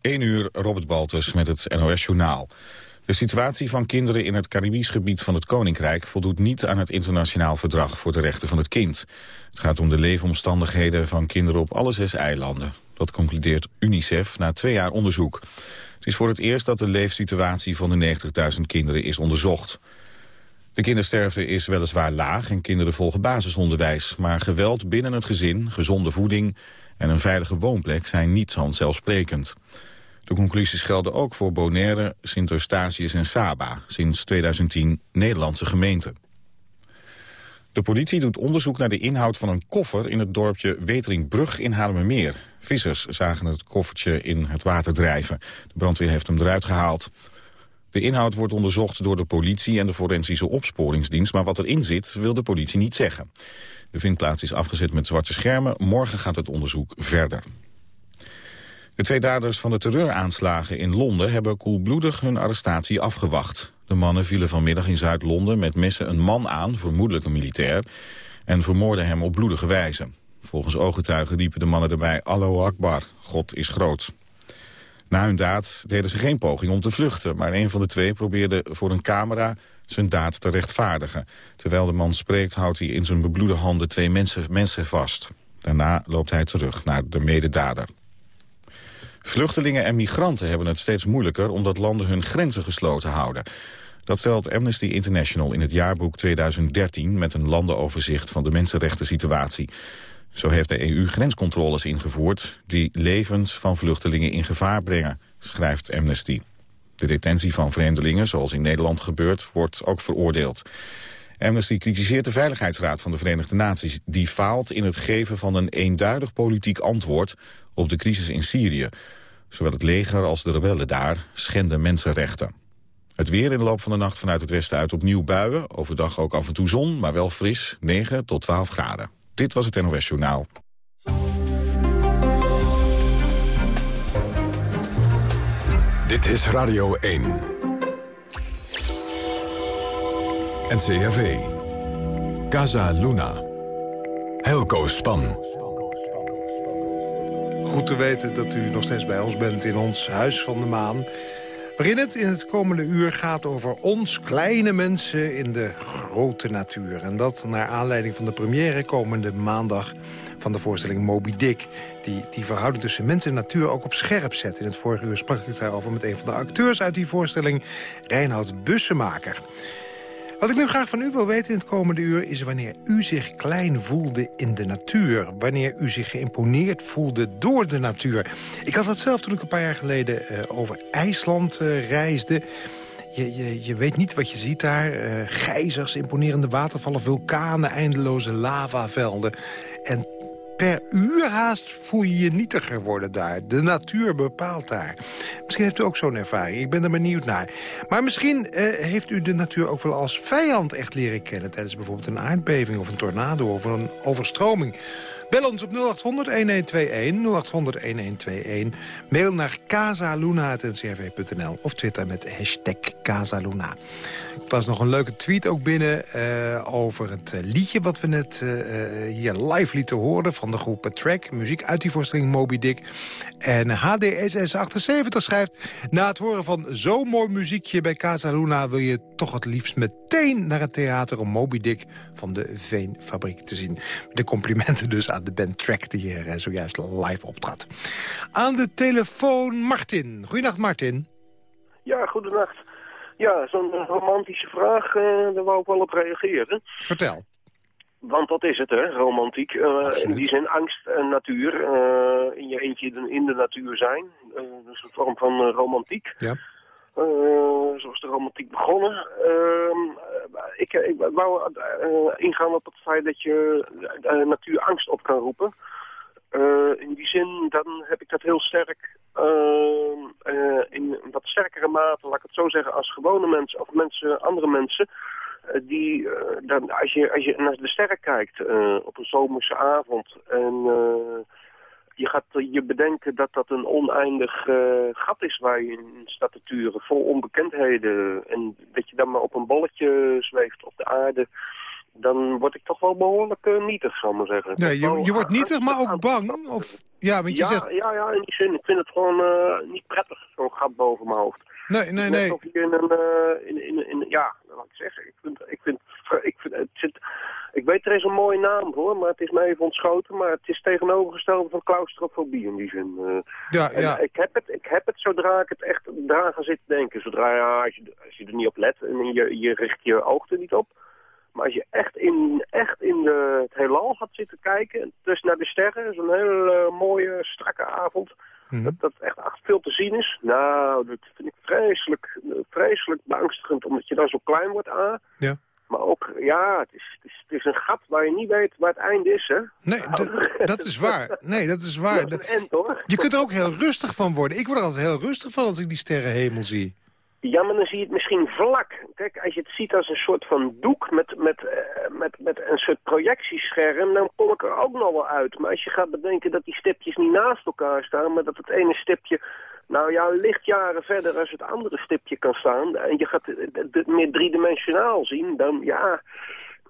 1 uur, Robert Baltus met het NOS-journaal. De situatie van kinderen in het Caribisch gebied van het Koninkrijk... voldoet niet aan het internationaal verdrag voor de rechten van het kind. Het gaat om de leefomstandigheden van kinderen op alle zes eilanden. Dat concludeert UNICEF na twee jaar onderzoek. Het is voor het eerst dat de leefsituatie van de 90.000 kinderen is onderzocht. De kindersterfte is weliswaar laag en kinderen volgen basisonderwijs... maar geweld binnen het gezin, gezonde voeding en een veilige woonplek zijn niet vanzelfsprekend. De conclusies gelden ook voor Bonaire, Sint-Eustatius en Saba, sinds 2010 Nederlandse gemeenten. De politie doet onderzoek naar de inhoud van een koffer in het dorpje Weteringbrug in Haarlemmermeer. Vissers zagen het koffertje in het water drijven. De brandweer heeft hem eruit gehaald. De inhoud wordt onderzocht door de politie en de forensische opsporingsdienst... maar wat erin zit wil de politie niet zeggen. De vindplaats is afgezet met zwarte schermen. Morgen gaat het onderzoek verder. De twee daders van de terreuraanslagen in Londen hebben koelbloedig hun arrestatie afgewacht. De mannen vielen vanmiddag in Zuid-Londen met messen een man aan, vermoedelijk een militair, en vermoorden hem op bloedige wijze. Volgens ooggetuigen riepen de mannen erbij Allahu Akbar, God is groot. Na hun daad deden ze geen poging om te vluchten, maar een van de twee probeerde voor een camera zijn daad te rechtvaardigen. Terwijl de man spreekt houdt hij in zijn bebloede handen twee mensen, mensen vast. Daarna loopt hij terug naar de mededader. Vluchtelingen en migranten hebben het steeds moeilijker... omdat landen hun grenzen gesloten houden. Dat stelt Amnesty International in het jaarboek 2013... met een landenoverzicht van de mensenrechten situatie. Zo heeft de EU grenscontroles ingevoerd... die levens van vluchtelingen in gevaar brengen, schrijft Amnesty. De detentie van vreemdelingen, zoals in Nederland gebeurt, wordt ook veroordeeld. Amnesty kritiseert de Veiligheidsraad van de Verenigde Naties... die faalt in het geven van een eenduidig politiek antwoord op de crisis in Syrië. Zowel het leger als de rebellen daar schenden mensenrechten. Het weer in de loop van de nacht vanuit het westen uit opnieuw buien. Overdag ook af en toe zon, maar wel fris, 9 tot 12 graden. Dit was het NOS Journaal. Dit is Radio 1. NCRV. Casa Luna. Helco Span. Goed te weten dat u nog steeds bij ons bent in ons Huis van de Maan. Waarin het in het komende uur gaat over ons, kleine mensen in de grote natuur. En dat naar aanleiding van de première komende maandag van de voorstelling Moby Dick. Die die verhouding tussen mens en natuur ook op scherp zet. In het vorige uur sprak ik daarover met een van de acteurs uit die voorstelling, Reinhard Bussemaker. Wat ik nu graag van u wil weten in het komende uur... is wanneer u zich klein voelde in de natuur. Wanneer u zich geïmponeerd voelde door de natuur. Ik had dat zelf toen ik een paar jaar geleden uh, over IJsland uh, reisde. Je, je, je, weet niet wat je ziet daar. Uh, gijzers, imponerende watervallen, vulkanen, eindeloze lavavelden. En per uur haast voel je je nietiger worden daar. De natuur bepaalt daar. Misschien heeft u ook zo'n ervaring. Ik ben er benieuwd naar. Maar misschien eh, heeft u de natuur ook wel als vijand echt leren kennen... tijdens bijvoorbeeld een aardbeving of een tornado of een overstroming. Bel ons op 0800-1121, 0800-1121. Mail naar casaluna.ncrv.nl of twitter met hashtag Casaluna. Er was nog een leuke tweet ook binnen uh, over het uh, liedje... wat we net uh, hier live lieten horen van de groep Track. Muziek uit die voorstelling Moby Dick. En HDSS78 schrijft... Na het horen van zo'n mooi muziekje bij Casa Luna... wil je toch het liefst meteen naar het theater om Moby Dick van de Veenfabriek te zien. De complimenten dus aan de band Track die hier zojuist live optrad. Aan de telefoon Martin. Goedenacht Martin. Ja, goedenacht. Ja, zo'n romantische vraag, uh, daar wou ik wel op reageren. Vertel. Want dat is het, hè, romantiek. Uh, in die zin angst en natuur. Uh, in je eentje in de natuur zijn. dus een vorm van romantiek. Ja. Zoals de romantiek begonnen. Ehm, ik, ik wou ingaan op het feit dat je natuur angst op kan roepen. In die zin, dan heb ik dat heel sterk uh, in wat sterkere mate, laat ik het zo zeggen, als gewone mensen of mensen, andere mensen. die, dan, als, je, als je naar de sterren kijkt op een zomerse avond en je gaat je bedenken dat dat een oneindig gat is waar je in staat te turen, vol onbekendheden. En dat je dan maar op een bolletje zweeft op de aarde dan word ik toch wel behoorlijk uh, nietig, zal ik maar zeggen. Nee, je, je wordt nietig, maar ook bang? Of, ja, want je ja, zegt... ja, ja, in die zin. Ik vind het gewoon uh, niet prettig, zo'n gat boven mijn hoofd. Nee, nee, nee. Of je in een, in, in, in, ja, wat ik zeg, ik vind, ik vind, ik het zit, ik weet er is een mooie naam voor, maar het is me even ontschoten, maar het is tegenovergestelde van claustrofobie in die zin. Uh, ja, ja. Ik heb, het, ik heb het zodra ik het echt dragen zit denken, zodra ja, als, je, als je er niet op let en je, je richt je oog er niet op. Maar als je echt in, echt in de, het heelal gaat zitten kijken, dus naar de sterren, zo'n hele uh, mooie, strakke avond, mm. dat, dat echt, echt veel te zien is. Nou, dat vind ik vreselijk, vreselijk beangstigend, omdat je dan zo klein wordt aan. Ja. Maar ook, ja, het is, het, is, het is een gat waar je niet weet waar het einde is, hè? Nee, dat is waar. Nee, dat is waar. Dat is een end, hoor. Je kunt er ook heel rustig van worden. Ik word er altijd heel rustig van als ik die sterrenhemel zie. Ja, maar dan zie je het misschien vlak. Kijk, als je het ziet als een soort van doek met, met, uh, met, met een soort projectiescherm, dan kom ik er ook nog wel uit. Maar als je gaat bedenken dat die stipjes niet naast elkaar staan, maar dat het ene stipje, nou ja, lichtjaren verder als het andere stipje kan staan, en je gaat het, meer driedimensionaal zien, dan ja,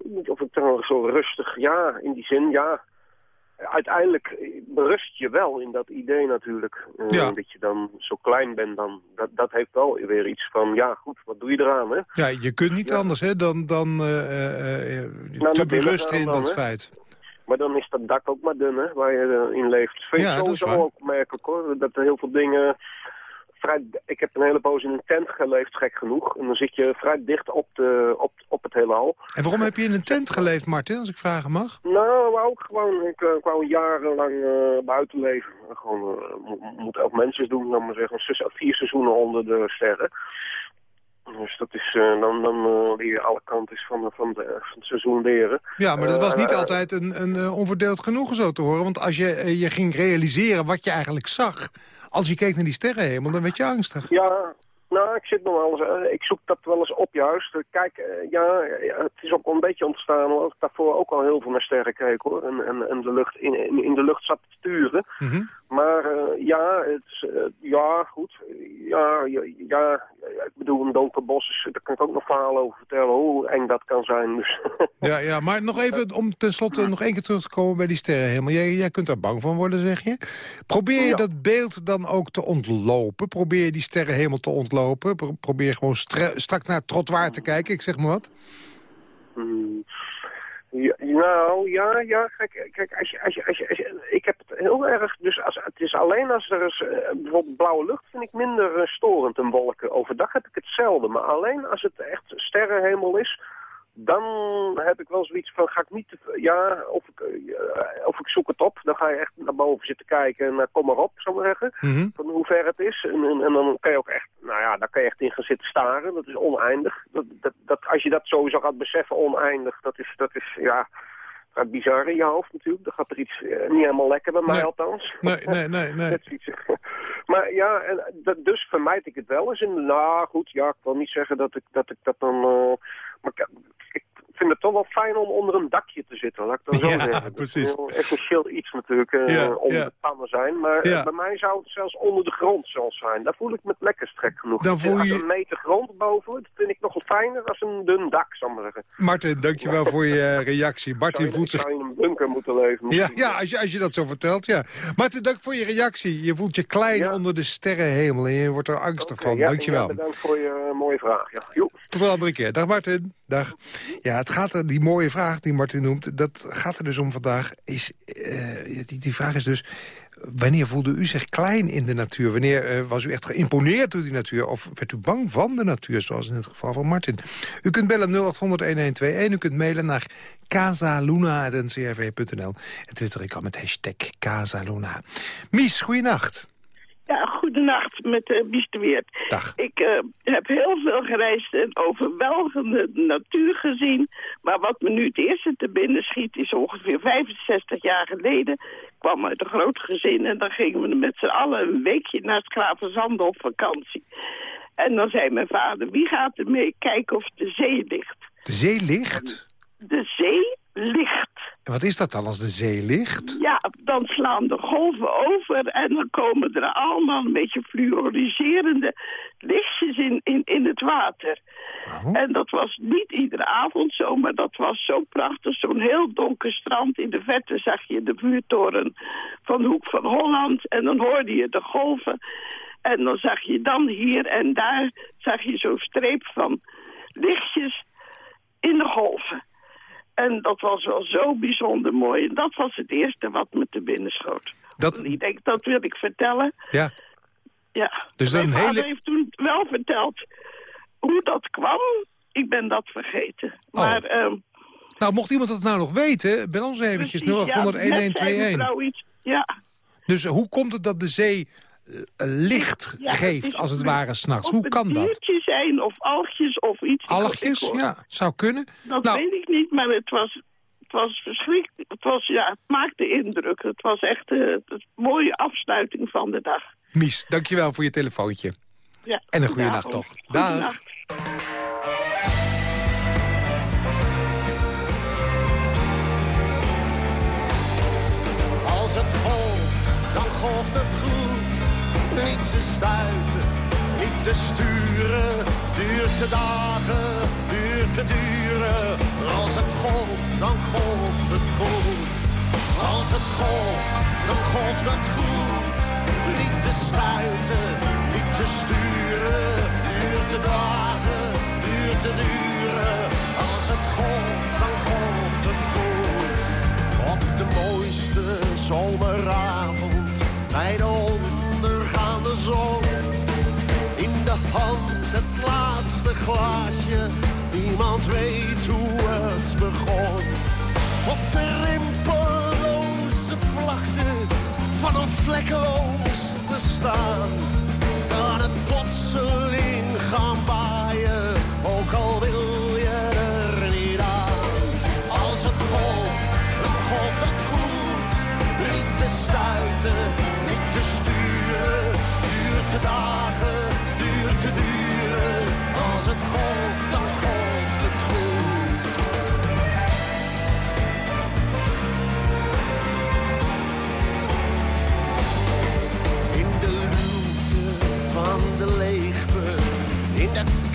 niet of ik dan zo rustig, ja, in die zin, ja, uiteindelijk berust je wel in dat idee natuurlijk. Uh, ja. Dat je dan zo klein bent, dan, dat, dat heeft wel weer iets van, ja goed, wat doe je eraan, hè? Ja, je kunt niet ja. anders hè, dan, dan uh, uh, nou, te berusten in dat hè? feit. Maar dan is dat dak ook maar dun, hè, waar je in leeft. Vind ja, sowieso ook opmerkelijk, hoor. Dat er heel veel dingen... Vrij, ik heb een hele poos in een tent geleefd, gek genoeg. En dan zit je vrij dicht op, de, op, op het heelal. En waarom heb je in een tent geleefd, Martin, als ik vragen mag? Nou, ook gewoon, ik uh, wou jarenlang uh, buiten leven. Gewoon, uh, moet elk mensen doen, laat maar zeggen. Vier seizoenen onder de sterren. Dus dat is, uh, dan, dan leer je alle kanten van, van, de, van het seizoen leren. Ja, maar dat was niet Uh, altijd een, een onverdeeld genoegen zo te horen. Want als je, je ging realiseren wat je eigenlijk zag... als je keek naar die sterrenhemel, dan werd je angstig. Ja, nou, ik zit nog wel eens, ik zoek dat wel eens op juist. Kijk, ja, het is ook een beetje ontstaan, omdat ik daarvoor ook al heel veel naar sterren keek, hoor. En, en, en de lucht, in, in, de lucht zat te sturen. Mm -hmm. Maar uh, ja, het is, ja, goed. Ja, ja, ja, ik bedoel, een donker bos, is, daar kan ik ook nog verhalen over vertellen, hoe eng dat kan zijn. Dus. Ja, ja, maar nog even, om tenslotte nog één keer terug te komen bij die sterrenhemel. Jij, jij kunt daar bang van worden, zeg je. Probeer je ja. dat beeld dan ook te ontlopen? Probeer je die sterrenhemel te ontlopen? Pro probeer gewoon strak naar het trottoir te kijken, ik zeg maar wat. Hmm. Ja, nou, ja, ja, kijk, kijk als, je, als, je, als, je, als je, ik heb het heel erg, dus als, het is alleen als er is, uh, bijvoorbeeld blauwe lucht vind ik minder uh, storend en wolken. Overdag heb ik hetzelfde, maar alleen als het echt sterrenhemel is, dan heb ik wel zoiets van, ga ik niet, ja, of ik, uh, of ik zoek het op, dan ga je echt naar boven zitten kijken en uh, kom maar op, zou ik zeggen, mm -hmm. van hoe ver het is. En, en, en, dan kan je ook echt, nou ja, daar kan je echt in gaan zitten staren, dat is oneindig. Dat, dat, dat, als je dat sowieso gaat beseffen, oneindig, dat is, dat is ja, gaat bizar in je hoofd natuurlijk. Dan gaat er iets uh, niet helemaal lekker bij mij nee. althans. Nee, nee, nee. nee. maar ja, en, dat, dus vermijd ik het wel eens. En, nou goed, ja, ik wil niet zeggen dat ik dat, ik dat dan... Uh, maar ik vind het toch wel fijn om onder een dakje te zitten, laat ik dan zo ja, zeggen. precies. Dat is essentieel iets natuurlijk, uh, ja, onder ja. de pannen zijn. Maar ja. bij mij zou het zelfs onder de grond zelfs zijn. Daar voel ik me het lekkerst trek genoeg. Dan voel je... Een meter grond boven, dat vind ik nog fijner als een dun dak, zal ik maar zeggen. Martin, dankjewel voor je reactie. Martin zou voelt zich... Zou in een bunker moeten leven. Ja, ja als, je, als je dat zo vertelt, ja. Martin, dank voor je reactie. Je voelt je klein onder de sterrenhemel en je wordt er angstig okay, van. Dankjewel. Bedankt voor je mooie vraag. Tot een andere keer. Dag Martin. Ja, het gaat er, die mooie vraag die Martin noemt, dat gaat er dus om vandaag. Is, uh, die, die vraag is dus, wanneer voelde u zich klein in de natuur? Wanneer uh, was u echt geïmponeerd door die natuur? Of werd u bang van de natuur, zoals in het geval van Martin? U kunt bellen 0800-1121. U kunt mailen naar casaluna.ncrv.nl. En twitter ik al met hashtag Casaluna. Mies, goeienacht. Ja, goedenacht met uh. Dag. Ik uh, heb heel veel gereisd en overweldigende natuur gezien. Maar wat me nu het eerste te binnen schiet is ongeveer 65 jaar geleden. Ik kwam uit een groot gezin en dan gingen we met z'n allen een weekje naar het op vakantie. En dan zei mijn vader, wie gaat er mee kijken of de zee ligt? De zee ligt? De zee ligt. En wat is dat dan als de zee ligt? Ja, dan slaan de golven over en dan komen er allemaal een beetje fluoriserende lichtjes in, in, in het water. Oh. En dat was niet iedere avond zo, maar dat was zo prachtig. Zo'n heel donker strand. In de verte zag je de vuurtoren van de Hoek van Holland. En dan hoorde je de golven. En dan zag je dan hier en daar zag je zo'n streep van lichtjes in de golven. En dat was wel zo bijzonder mooi. En dat was het eerste wat me te binnen schoot. Dat... Ik denk, dat wil ik vertellen. Ja. Ja. Dus Mijn vader hele... heeft toen wel verteld hoe dat kwam. Ik ben dat vergeten. Oh. Maar... Ehm, nou, mocht iemand dat nou nog weten, ben ons eventjes 0800 ja, Ja. Dus hoe komt het dat de zee eh, licht geeft, als het ware, s'nachts. Hoe kan dat? Of zijn, of algjes, of iets. Algjes, ja, zou kunnen. Dat nou, weet ik niet, maar het was, het was verschrikkelijk. Het, was, ja, het maakte indruk. Het was echt uh, een mooie afsluiting van de dag. Mies, dankjewel voor je telefoontje. Ja, en een goede nacht toch. Dag. Als het golft, dan golft het niet te stuiten, niet te sturen. Duurt te dagen, duurt te duren. Als het golft, dan golft het goed. Als het golft, dan golft het goed. Niet te stuiten, niemand weet hoe het begon. Op de rimpelloze vlakte van een vlekkeloos bestaan. Kan het plotseling gaan waaien,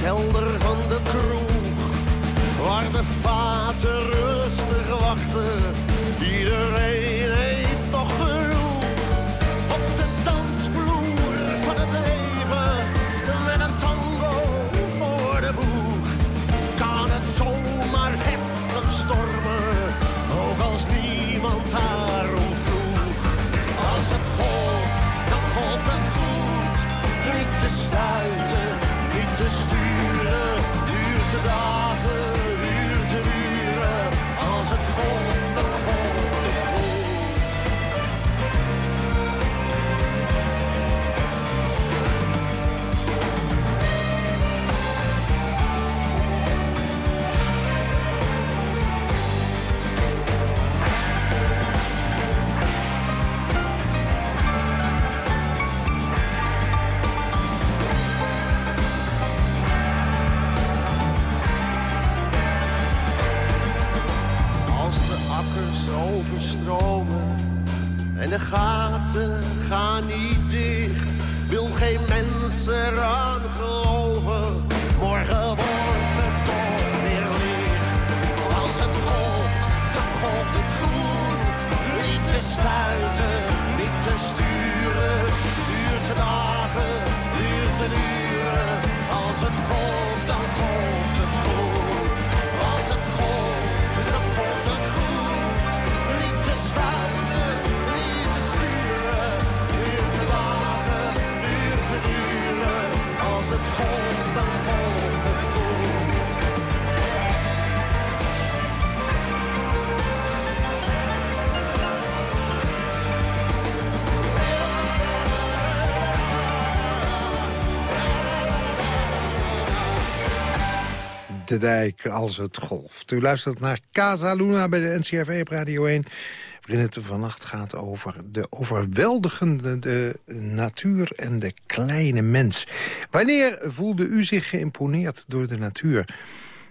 kelder van de kroeg, waar de vaten rustig wachten, iedereen De dijk als het golft. U luistert naar Casa Luna bij de NCRV op Radio 1 waarin het vannacht gaat over de overweldigende de natuur en de kleine mens. Wanneer voelde u zich geïmponeerd door de natuur?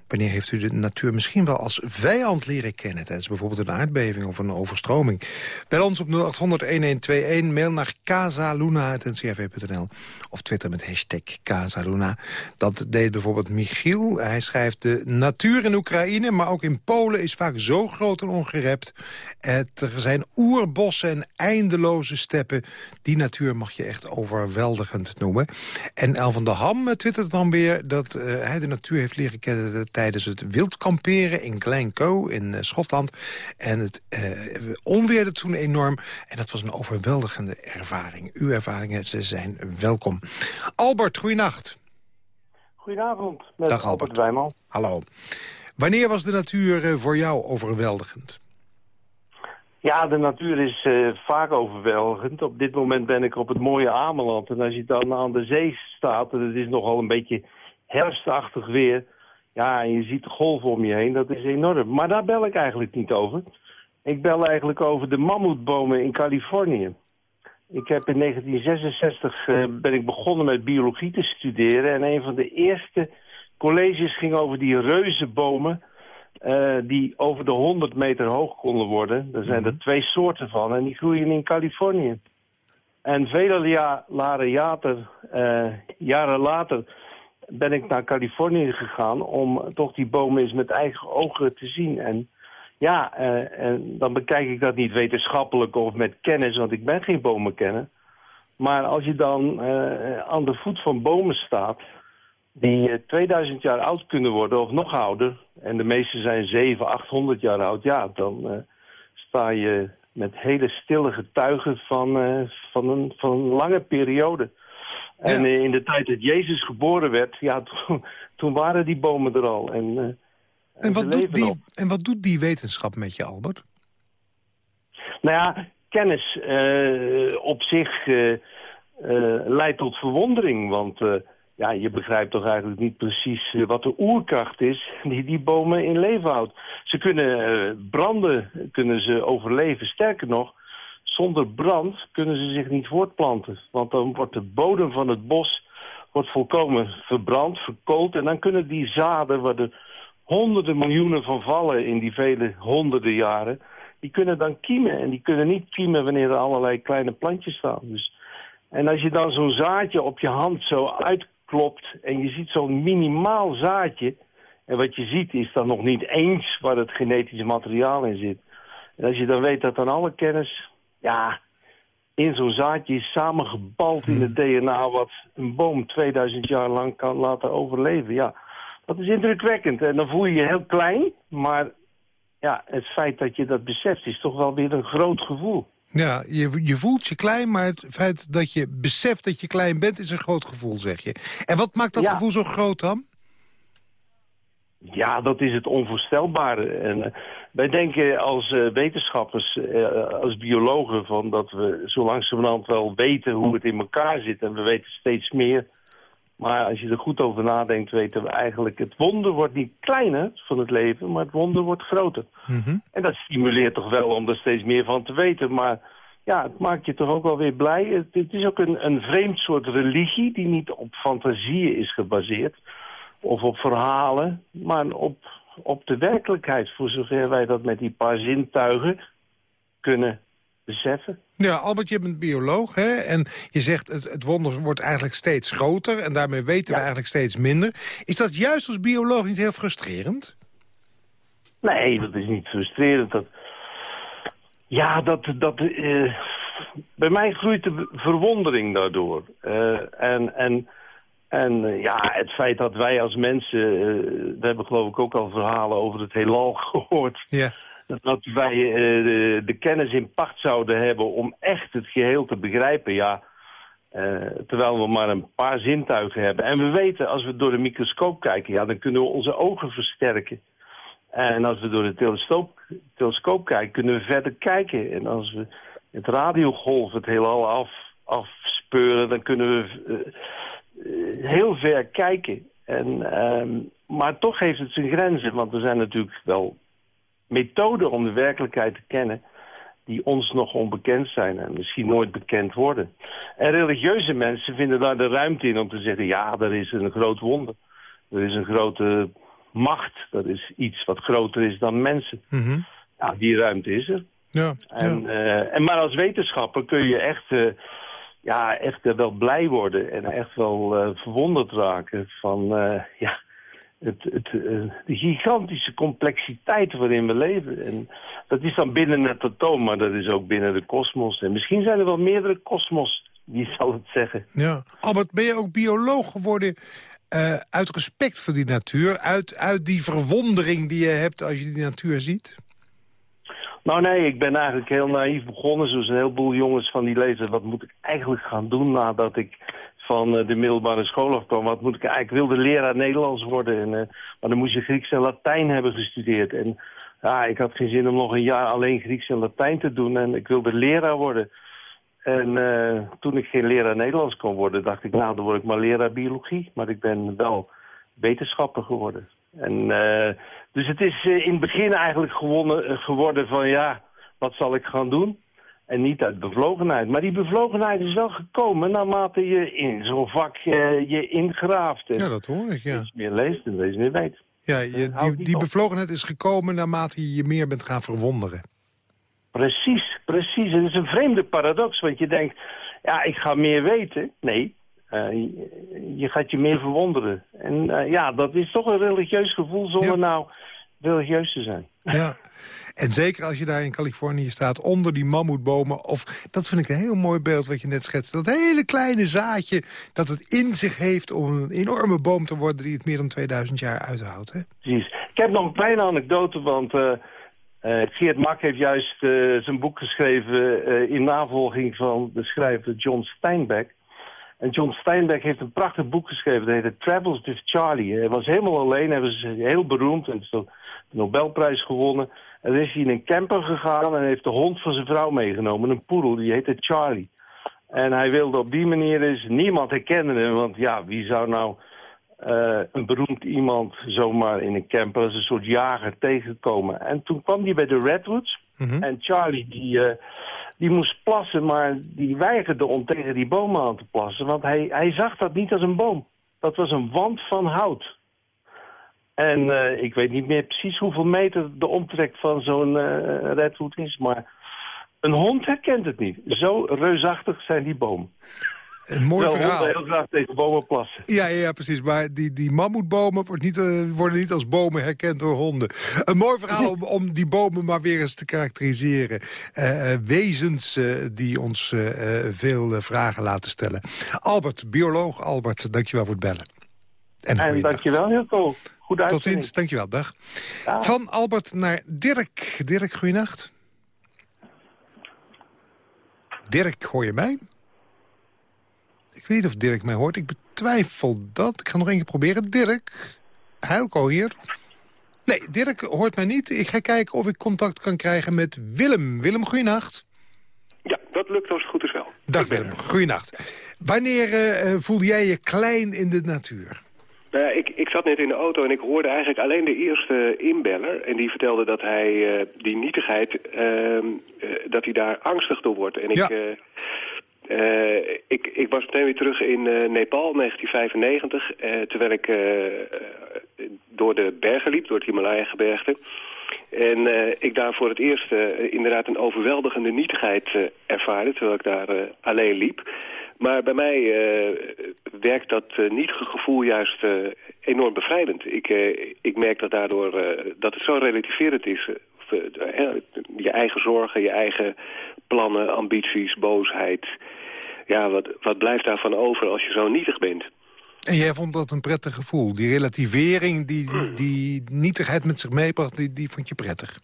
Wanneer heeft u de natuur misschien wel als vijand leren kennen... tijdens bijvoorbeeld een aardbeving of een overstroming? Bel ons op 0800-1121, mail naar casaluna.ncrv.nl... of twitter met hashtag Casaluna. Dat deed bijvoorbeeld Michiel. Hij schrijft... de natuur in Oekraïne, maar ook in Polen... is vaak zo groot en ongerept. Er zijn oerbossen en eindeloze steppen. Die natuur mag je echt overweldigend noemen. En El van der Ham twittert dan weer... dat uh, hij de natuur heeft leren kennen tijdens het wildkamperen in Glencoe in uh, Schotland. En het uh, onweerde toen enorm. En dat was een overweldigende ervaring. Uw ervaringen ze zijn welkom. Albert, goeienacht. Goedenavond, met Dag Albert. Wijman. Hallo. Wanneer was de natuur voor jou overweldigend? Ja, de natuur is uh, vaak overweldigend. Op dit moment ben ik op het mooie Ameland. En als je dan aan de zee staat, en het is nogal een beetje herfstachtig weer... ja, en je ziet de golven om je heen, dat is enorm. Maar daar bel ik eigenlijk niet over. Ik bel eigenlijk over de mammoetbomen in Californië. Ik heb in 1966 uh, ben ik begonnen met biologie te studeren... en een van de eerste colleges ging over die reuzenbomen... Uh, die over de 100 meter hoog konden worden. Er zijn er mhm. twee soorten van en die groeien in Californië. En vele ja jaren, later, uh, jaren later ben ik naar Californië gegaan... om toch die bomen eens met eigen ogen te zien. En ja, uh, en dan bekijk ik dat niet wetenschappelijk of met kennis... want ik ben geen bomenkenner. Maar als je dan aan de voet van bomen staat die 2000 jaar oud kunnen worden of nog ouder... en de meeste zijn 700, 800 jaar oud... ja, dan sta je met hele stille getuigen van, van, een, van een lange periode. En uh, in de tijd dat Jezus geboren werd, ja, toen, toen waren die bomen er al. En, en, en, wat doet die, en wat doet die wetenschap met je, Albert? Nou ja, kennis op zich leidt tot verwondering, want ja, je begrijpt toch eigenlijk niet precies uh, wat de oerkracht is die die bomen in leven houdt. Ze kunnen uh, branden, kunnen ze overleven. Sterker nog, zonder brand kunnen ze zich niet voortplanten. Want dan wordt de bodem van het bos wordt volkomen verbrand, verkoold. En dan kunnen die zaden, waar er honderden miljoenen van vallen in die vele honderden jaren... die kunnen dan kiemen. En die kunnen niet kiemen wanneer er allerlei kleine plantjes staan. Dus en als je dan zo'n zaadje op je hand zo uit klopt en je ziet zo'n minimaal zaadje... en wat je ziet is dan nog niet eens waar het genetische materiaal in zit. En als je dan weet dat dan alle kennis ja, in zo'n zaadje is samengebald in het hmm. DNA... wat een boom 2000 jaar lang kan laten overleven, ja... Dat is indrukwekkend. En dan voel je je heel klein, maar ja, het feit dat je dat beseft is toch wel weer een groot gevoel. Ja, je, je voelt je klein, maar het feit dat je beseft dat je klein bent... is een groot gevoel, zeg je. En wat maakt dat gevoel zo groot dan? Ja, dat is het onvoorstelbare. En, uh, wij denken als uh, wetenschappers, uh, als biologen... Van dat we zo langzamerhand wel weten hoe het in elkaar zit. En we weten steeds meer. Maar als je er goed over nadenkt, weten we eigenlijk... het wonder wordt niet kleiner van het leven, maar het wonder wordt groter. Mm -hmm. En dat stimuleert toch wel om er steeds meer van te weten. Maar ja, het maakt je toch ook wel weer blij. Het, het is ook een, een vreemd soort religie die niet op fantasieën is gebaseerd. Of op verhalen, maar op, op de werkelijkheid. Voor zover wij dat met die paar zintuigen kunnen beseffen. Ja, Albert, je bent bioloog, hè? En je zegt het, het wonder wordt eigenlijk steeds groter... en daarmee weten we eigenlijk steeds minder. Is dat juist als bioloog niet heel frustrerend? Nee, dat is niet frustrerend. Dat... Ja, dat... dat uh... Bij mij groeit de verwondering daardoor. Uh, en... en en uh, ja, het feit dat wij als mensen... we hebben geloof ik ook al verhalen over het heelal gehoord... Ja dat wij uh, de, de, kennis in pacht zouden hebben om echt het geheel te begrijpen. Ja, uh, terwijl we maar een paar zintuigen hebben. En we weten, als we door de microscoop kijken, ja, dan kunnen we onze ogen versterken. En als we door de telescoop, telescoop kijken, kunnen we verder kijken. En als we het radiogolf het heelal af, afspeuren, dan kunnen we heel ver kijken. En, ehm, maar toch heeft het zijn grenzen, want er zijn natuurlijk wel methoden om de werkelijkheid te kennen die ons nog onbekend zijn en misschien nooit bekend worden. En religieuze mensen vinden daar de ruimte in om te zeggen... ja, er is een groot wonder. Er is een grote macht. Dat is iets wat groter is dan mensen. Mhm. Ja, die ruimte is er. Ja, En, ja. eh, en maar als wetenschapper kun je echt, eh, ja, echt eh, wel blij worden en echt wel eh, verwonderd raken van eh, ja, het, het, de gigantische complexiteit waarin we leven. En dat is dan binnen het atoom, maar dat is ook binnen de kosmos. En misschien zijn er wel meerdere kosmos, wie zal het zeggen. Ja. Albert, ben je ook bioloog geworden uit respect voor die natuur? Uit, uit die verwondering die je hebt als je die natuur ziet? Nou nee, ik ben eigenlijk heel naïef begonnen, zoals een heleboel jongens van die leeftijd. Wat moet ik eigenlijk gaan doen nadat ik van eh, de middelbare school afkwam? Wat moet ik eigenlijk? Wilde leraar Nederlands worden, en, eh, maar dan moest je Grieks en Latijn hebben gestudeerd. En ja, ik had geen zin om nog een jaar alleen Grieks en Latijn te doen en ik wilde leraar worden. En eh, toen ik geen leraar Nederlands kon worden, dacht ik, nou, dan word ik maar leraar biologie. Maar ik ben wel wetenschapper geworden. En, eh, dus het is eh, in het begin eigenlijk gewonnen, eh, geworden van, ja, wat zal ik gaan doen? En niet uit bevlogenheid. Maar die bevlogenheid is wel gekomen naarmate je in zo'n vak je ingraaft. En Ja, dat hoor ik, ja. steeds meer leest en steeds meer weet. ja je, die, die bevlogenheid is gekomen naarmate je je meer bent gaan verwonderen. Precies, precies. Het is een vreemde paradox, want je denkt, ja, ik ga meer weten. Nee, je, je gaat je meer verwonderen. En eh, ja, dat is toch een religieus gevoel zonder Ja. nou religieus te zijn. Ja. En zeker als je daar in Californië staat, onder die mammoetbomen... of, dat vind ik een heel mooi beeld wat je net schetst... dat hele kleine zaadje dat het in zich heeft om een enorme boom te worden... die het meer dan 2000 jaar uithoudt. Hè? Precies. Ik heb nog een kleine anekdote, want eh eh, Geert Mak heeft juist eh, zijn boek geschreven... eh, in navolging van de schrijver John Steinbeck. En John Steinbeck heeft een prachtig boek geschreven. Dat heette Travels with Charlie. Hij was helemaal alleen. Hij was heel beroemd. en heeft de Nobelprijs gewonnen. En dan is hij in een camper gegaan en heeft de hond van zijn vrouw meegenomen. Een poedel, die heette Charlie. En hij wilde op die manier eens... Niemand herkende hem, want ja, wie zou nou eh, een beroemd iemand zomaar in een camper als een soort jager tegenkomen. En toen kwam hij bij de Redwoods. Mhm. En Charlie die, eh, die moest plassen, maar die weigerde om tegen die bomen aan te plassen. Want hij, hij zag dat niet als een boom. Dat was een wand van hout. En eh, ik weet niet meer precies hoeveel meter de omtrek van zo'n eh, redwood is. Maar een hond herkent het niet. Zo reusachtig zijn die bomen. Een mooi Terwijl verhaal. heel graag tegen bomen plassen. Ja, ja, ja, precies. Maar die, die mammoetbomen wordt niet, eh, worden niet als bomen herkend door honden. Een mooi verhaal om, om die bomen maar weer eens te karakteriseren. Eh, eh, wezens die ons veel vragen laten stellen. Albert, bioloog Albert, dankjewel voor het bellen. En, En dankjewel, Hilco. Goed Tot ziens, dankjewel, dag. Dag. Van Albert naar Dirk. Dirk, goeienacht. Dirk, hoor je mij? Ik weet niet of Dirk mij hoort. Ik betwijfel dat. Ik ga nog één keer proberen. Dirk, Heilko hier. Nee, Dirk hoort mij niet. Ik ga kijken of ik contact kan krijgen met Willem. Willem, goeienacht. Ja, dat lukt als het goed is wel. Dag Willem, er. goeienacht. Wanneer eh, eh, voelde jij je klein in de natuur? Nou ja, ik, ik zat net in de auto en ik hoorde eigenlijk alleen de eerste inbeller. En die vertelde dat hij eh, die nietigheid, ehm, eh, dat hij daar angstig door wordt. En ik, Ja. Eh, ik, ik was meteen weer terug in eh, Nepal, 1995. eh, terwijl ik door de bergen liep, door het Himalaya-gebergte. En ik daar voor het eerst inderdaad een overweldigende nietigheid ervaarde, terwijl ik daar alleen liep. Maar bij mij werkt dat nietige gevoel juist enorm bevrijdend. Ik, ik merk dat daardoor dat het zo relativerend is. Eh, eh, je eigen zorgen, je eigen plannen, ambities, boosheid. Ja, wat, wat blijft daarvan over als je zo nietig bent? En jij vond dat een prettig gevoel. Die relativering, die, die, die nietigheid met zich meebracht, die, die vond je prettig.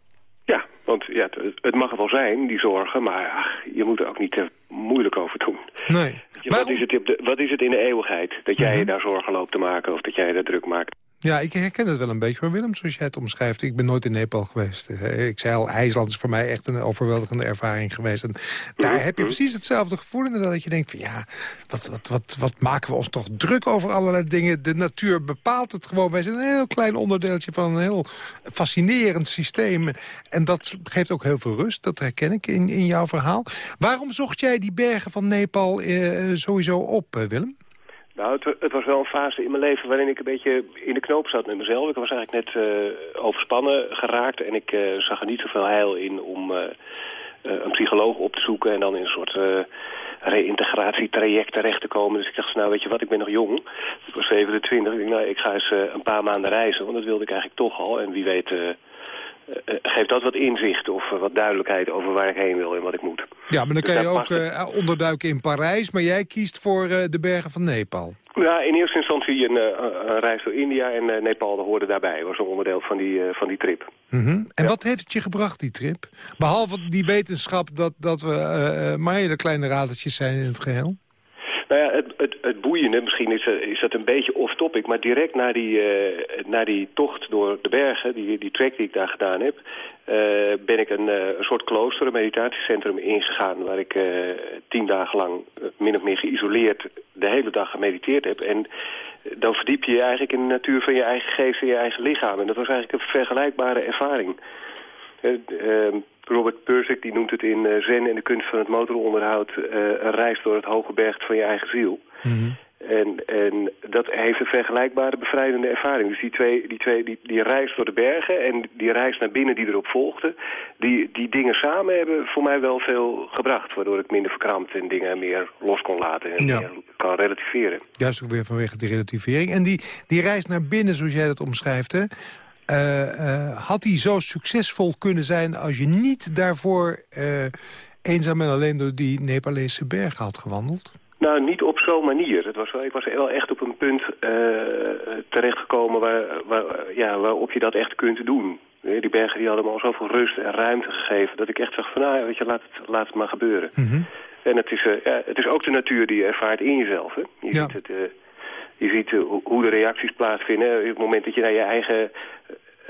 Ja, want ja, het, het mag er wel zijn, die zorgen, maar ach, je moet er ook niet te moeilijk over doen. Nee. Ja, Wat is, het, wat is het in de eeuwigheid? Dat jij Mhm. je daar zorgen loopt te maken of dat jij je daar druk maakt? Ja, ik herken het wel een beetje hoor, Willem, zoals jij het omschrijft. Ik ben nooit in Nepal geweest. Eh, Ik zei al, IJsland is voor mij echt een overweldigende ervaring geweest. En daar heb je precies hetzelfde gevoel inderdaad. Dat je denkt van ja, wat, wat, wat, wat maken we ons toch druk over allerlei dingen. De natuur bepaalt het gewoon. Wij zijn een heel klein onderdeeltje van een heel fascinerend systeem. En dat geeft ook heel veel rust. Dat herken ik in, in jouw verhaal. Waarom zocht jij die bergen van Nepal eh, sowieso op, eh, Willem? Nou, het, het, was wel een fase in mijn leven waarin ik een beetje in de knoop zat met mezelf. Ik was eigenlijk net uh, overspannen geraakt en ik uh, zag er niet zoveel heil in om uh, een psycholoog op te zoeken en dan in een soort reïntegratietraject terecht te komen. Dus ik dacht, nou weet je wat, ik ben nog jong. Ik was 27. Ik, dacht, nou, ik ga eens een paar maanden reizen, want dat wilde ik eigenlijk toch al. En wie weet geeft dat wat inzicht of wat duidelijkheid over waar ik heen wil en wat ik moet. Ja, maar dan dus kan je ook uh, onderduiken in Parijs, maar jij kiest voor uh, de bergen van Nepal. Ja, in eerste instantie een, een reis door India en Nepal hoorde daarbij. was een onderdeel van die, van die trip. Mm -hmm. En ja. wat heeft het je gebracht, die trip? Behalve die wetenschap dat, dat we maar hele kleine radertjes zijn in het geheel? Nou ja, het, het, het boeiende, misschien is, is dat een beetje off-topic... maar direct na die, uh, na die tocht door de bergen, die, die trek die ik daar gedaan heb... Uh, ben ik een, soort klooster, een meditatiecentrum ingegaan... waar ik tien dagen lang min of meer geïsoleerd de hele dag gemediteerd heb. En dan verdiep je je eigenlijk in de natuur van je eigen geest en je eigen lichaam. En dat was eigenlijk een vergelijkbare ervaring. Robert Persik die noemt het in uh, Zen en de kunst van het motoronderhoud... Uh, een reis door het hoge berg van je eigen ziel. Mm -hmm. en, en dat heeft een vergelijkbare bevrijdende ervaring. Dus die, twee, die, twee, die, die reis door de bergen en die reis naar binnen die erop volgde... Die, die dingen samen hebben voor mij wel veel gebracht. Waardoor ik minder verkrampt en dingen meer los kon laten en ja. meer kan relativeren. Juist ook weer vanwege die relativering. En die, die reis naar binnen, zoals jij dat omschrijft... Hè? Uh, uh, had hij zo succesvol kunnen zijn als je niet daarvoor uh, eenzaam en alleen door die Nepalese bergen had gewandeld? Nou, niet op zo'n manier. Het was wel, ik was wel echt op een punt terechtgekomen waar, waar, ja, waarop je dat echt kunt doen. Die bergen die hadden me al zoveel rust en ruimte gegeven... dat ik echt zag van, nou, weet je, laat het, laat het maar gebeuren. Mm -hmm. En het is, ja, het is ook de natuur die je ervaart in jezelf. Hè? Je ja. ziet het... Je ziet hoe de reacties plaatsvinden. Op het moment dat je naar je eigen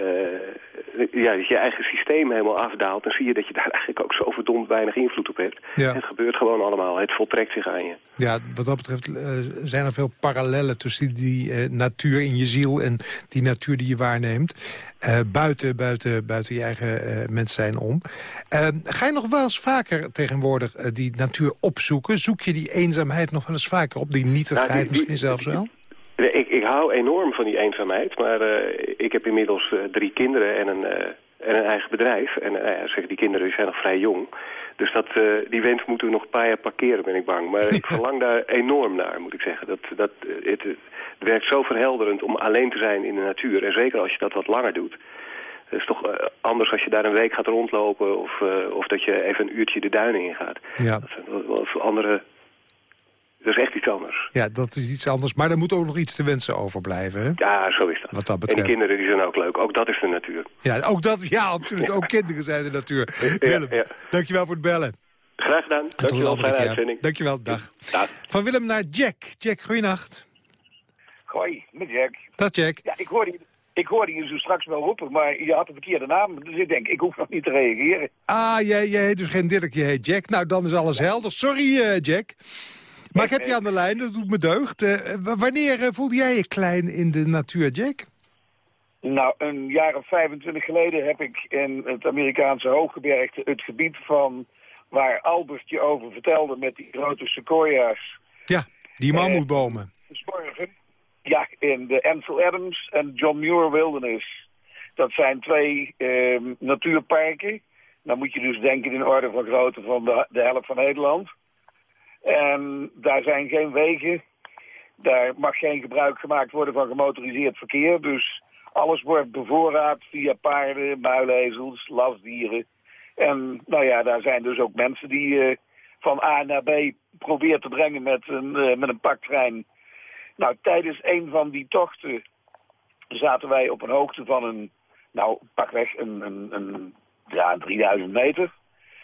uh, ja, dat je eigen systeem helemaal afdaalt... dan zie je dat je daar eigenlijk ook zo verdomd weinig invloed op hebt. Ja. Het gebeurt gewoon allemaal. Het voltrekt zich aan je. Ja, wat dat betreft uh, zijn er veel parallellen tussen die uh, natuur in je ziel... en die natuur die je waarneemt. buiten, buiten, buiten je eigen mens zijn om. ga je nog wel eens vaker tegenwoordig die natuur opzoeken? Zoek je die eenzaamheid nog wel eens vaker op? Die nietigheid nou, die, die, misschien zelfs wel? Ik, ik hou enorm van die eenzaamheid, maar uh, ik heb inmiddels uh, drie kinderen en een, uh, en een eigen bedrijf. En zeg, die kinderen die zijn nog vrij jong. Dus dat, die wens moeten we nog een paar jaar parkeren, ben ik bang. Maar ik verlang daar enorm naar, moet ik zeggen. Dat, dat, het, het werkt zo verhelderend om alleen te zijn in de natuur. En zeker als je dat wat langer doet. Het is toch anders als je daar een week gaat rondlopen... of, of dat je even een uurtje de duinen ingaat. Ja. Dat zijn wel andere dat is echt iets anders. Ja, dat is iets anders. Maar er moet ook nog iets te wensen overblijven, hè? Ja, zo is dat. Wat dat betreft. En die kinderen die zijn ook leuk. Ook dat is de natuur. Ja, ook dat, ja absoluut. Ook kinderen zijn de natuur. Willem, ja, dankjewel voor het bellen. Graag gedaan. En dankjewel voor de uitzending. Dankjewel, dag. dag. Van Willem naar Jack. Jack, goeienacht. Hoi, met Jack. Dat Jack. Ja, ik hoorde, ik hoorde je zo straks wel roepen, maar je had de verkeerde naam. Dus ik denk, ik hoef nog niet te reageren. Ah, jij, jij heet dus geen Dirk, je heet Jack. Nou, dan is alles helder. Sorry, uh, Jack. Maar ik heb je aan de lijn, dat doet me deugd. Uh, wanneer uh, voelde jij je klein in de natuur, Jack? Nou, een jaar of 25 geleden heb ik in het Amerikaanse hooggebergte... het gebied van waar Albert je over vertelde met die grote sequoia's... Ja, die mammoetbomen. Ja, in de Ansel Adams en John Muir Wilderness. Dat zijn twee ehm, natuurparken. Dan moet je dus denken in orde van grootte van de, de helft van Nederland... En daar zijn geen wegen. Daar mag geen gebruik gemaakt worden van gemotoriseerd verkeer. Dus alles wordt bevoorraad via paarden, muilezels, lasdieren. En nou ja, daar zijn dus ook mensen die uh, van A naar B proberen te brengen met een, uh, met een paktrein. Nou, tijdens een van die tochten zaten wij op een hoogte van een, nou, pakweg een, een, een ja, 3000 meter.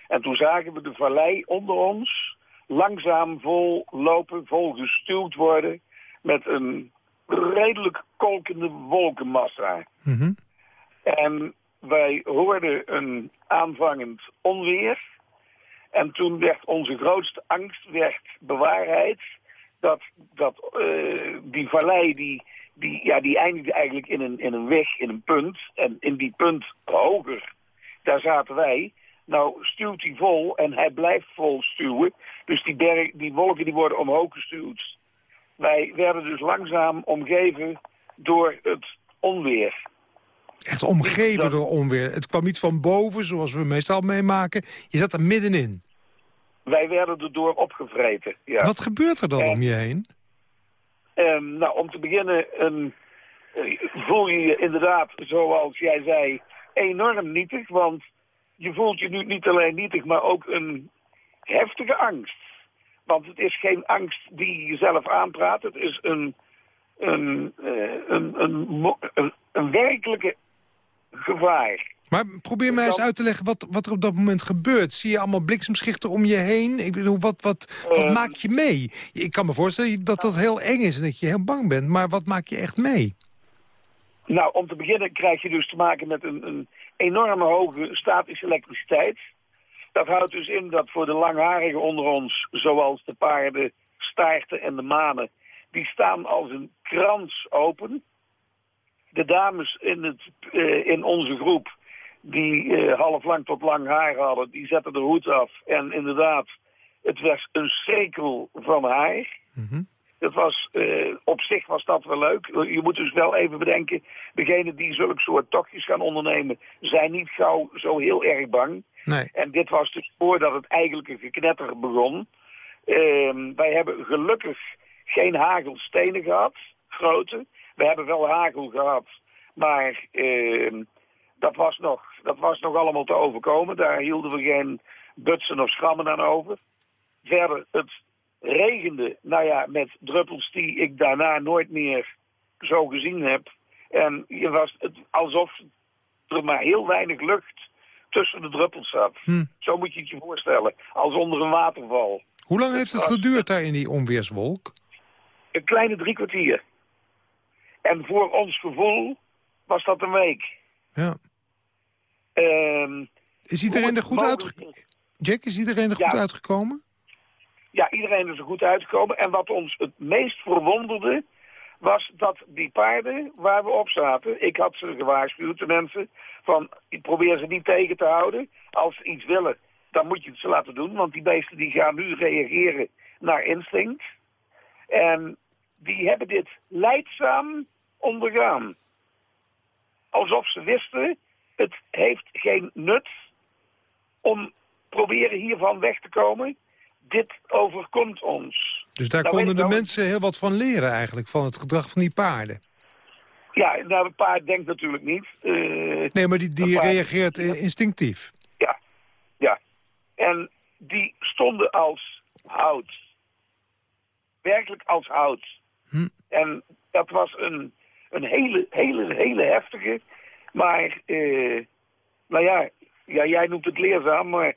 En toen zagen we de vallei onder ons langzaam vol lopen, vol gestuurd worden met een redelijk kolkende wolkenmassa. Mm En wij hoorden een aanvangend onweer. En toen werd onze grootste angst werd bewaarheid dat, dat uh, die vallei die, die, ja, die eindigde eigenlijk in een, in een weg, in een punt. En in die punt hoger, daar zaten wij. Nou stuwt hij vol en hij blijft vol stuwen. Dus die, berg, die wolken die worden omhoog gestuwd. wij werden dus langzaam omgeven door het onweer. Echt omgeven door onweer. Het kwam niet van boven, zoals we meestal meemaken. Je zat er middenin. Wij werden erdoor opgevreten, ja. Wat gebeurt er dan om je heen? Um, nou, om te beginnen um, voel je je inderdaad, zoals jij zei, enorm nietig. Want je voelt je nu niet alleen nietig, maar ook een heftige angst. Want het is geen angst die jezelf aanpraat. Het is een, een, uh, een, een, een, een werkelijke gevaar. Maar probeer mij eens uit te leggen wat, wat er op dat moment gebeurt. Zie je allemaal bliksemschichten om je heen? Ik bedoel, wat, wat, wat uh, maak je mee? Ik kan me voorstellen dat dat heel eng is en dat je heel bang bent. Maar wat maak je echt mee? Nou, om te beginnen krijg je dus te maken met een, een enorme hoge statische elektriciteit. Dat houdt dus in dat voor de langharigen onder ons, zoals de paarden, staarten en de manen... die staan als een krans open. De dames in, het, uh, in onze groep die uh, half lang tot lang haar hadden, die zetten de hoed af. En inderdaad, het was een cirkel van haar. Mm. Dat was, uh, op zich was dat wel leuk. Je moet dus wel even bedenken, degenen die zulke soort tochtjes gaan ondernemen, zijn niet gauw zo heel erg bang. Nee. En dit was dus voordat het eigenlijke geknetter begon. Uh, wij hebben gelukkig geen hagelstenen gehad, grote. We hebben wel hagel gehad, maar uh, dat, was nog, dat was nog allemaal te overkomen. Daar hielden we geen butsen of schrammen aan over. Verder, het regende, nou ja, met druppels die ik daarna nooit meer zo gezien heb. En je was het alsof er maar heel weinig lucht tussen de druppels zat. Hm. Zo moet je het je voorstellen, als onder een waterval. Hoe lang heeft het geduurd daar in die onweerswolk? Een kleine drie kwartier. En voor ons gevoel was dat een week. Ja. Um, is iedereen er goed uitgekomen? Jack, is iedereen er goed ja. uitgekomen? Ja, iedereen is er goed uitgekomen. En wat ons het meest verwonderde, was dat die paarden waar we op zaten... ik had ze gewaarschuwd, de mensen, van probeer ze niet tegen te houden. Als ze iets willen, dan moet je het ze laten doen. Want die beesten die gaan nu reageren naar instinct. En die hebben dit leidzaam ondergaan. Alsof ze wisten, het heeft geen nut om proberen hiervan weg te komen. Dit overkomt ons. Dus daar Nou, konden de mensen heel wat van leren eigenlijk, van het gedrag van die paarden. Ja, nou, een paard denkt natuurlijk niet. Eh, Nee, maar die, die paard- reageert eh, instinctief. Ja, ja. En die stonden als hout. Werkelijk als hout. Hm. En dat was een, een hele, hele, hele heftige. Maar, eh, nou ja, ja, jij noemt het leerzaam, maar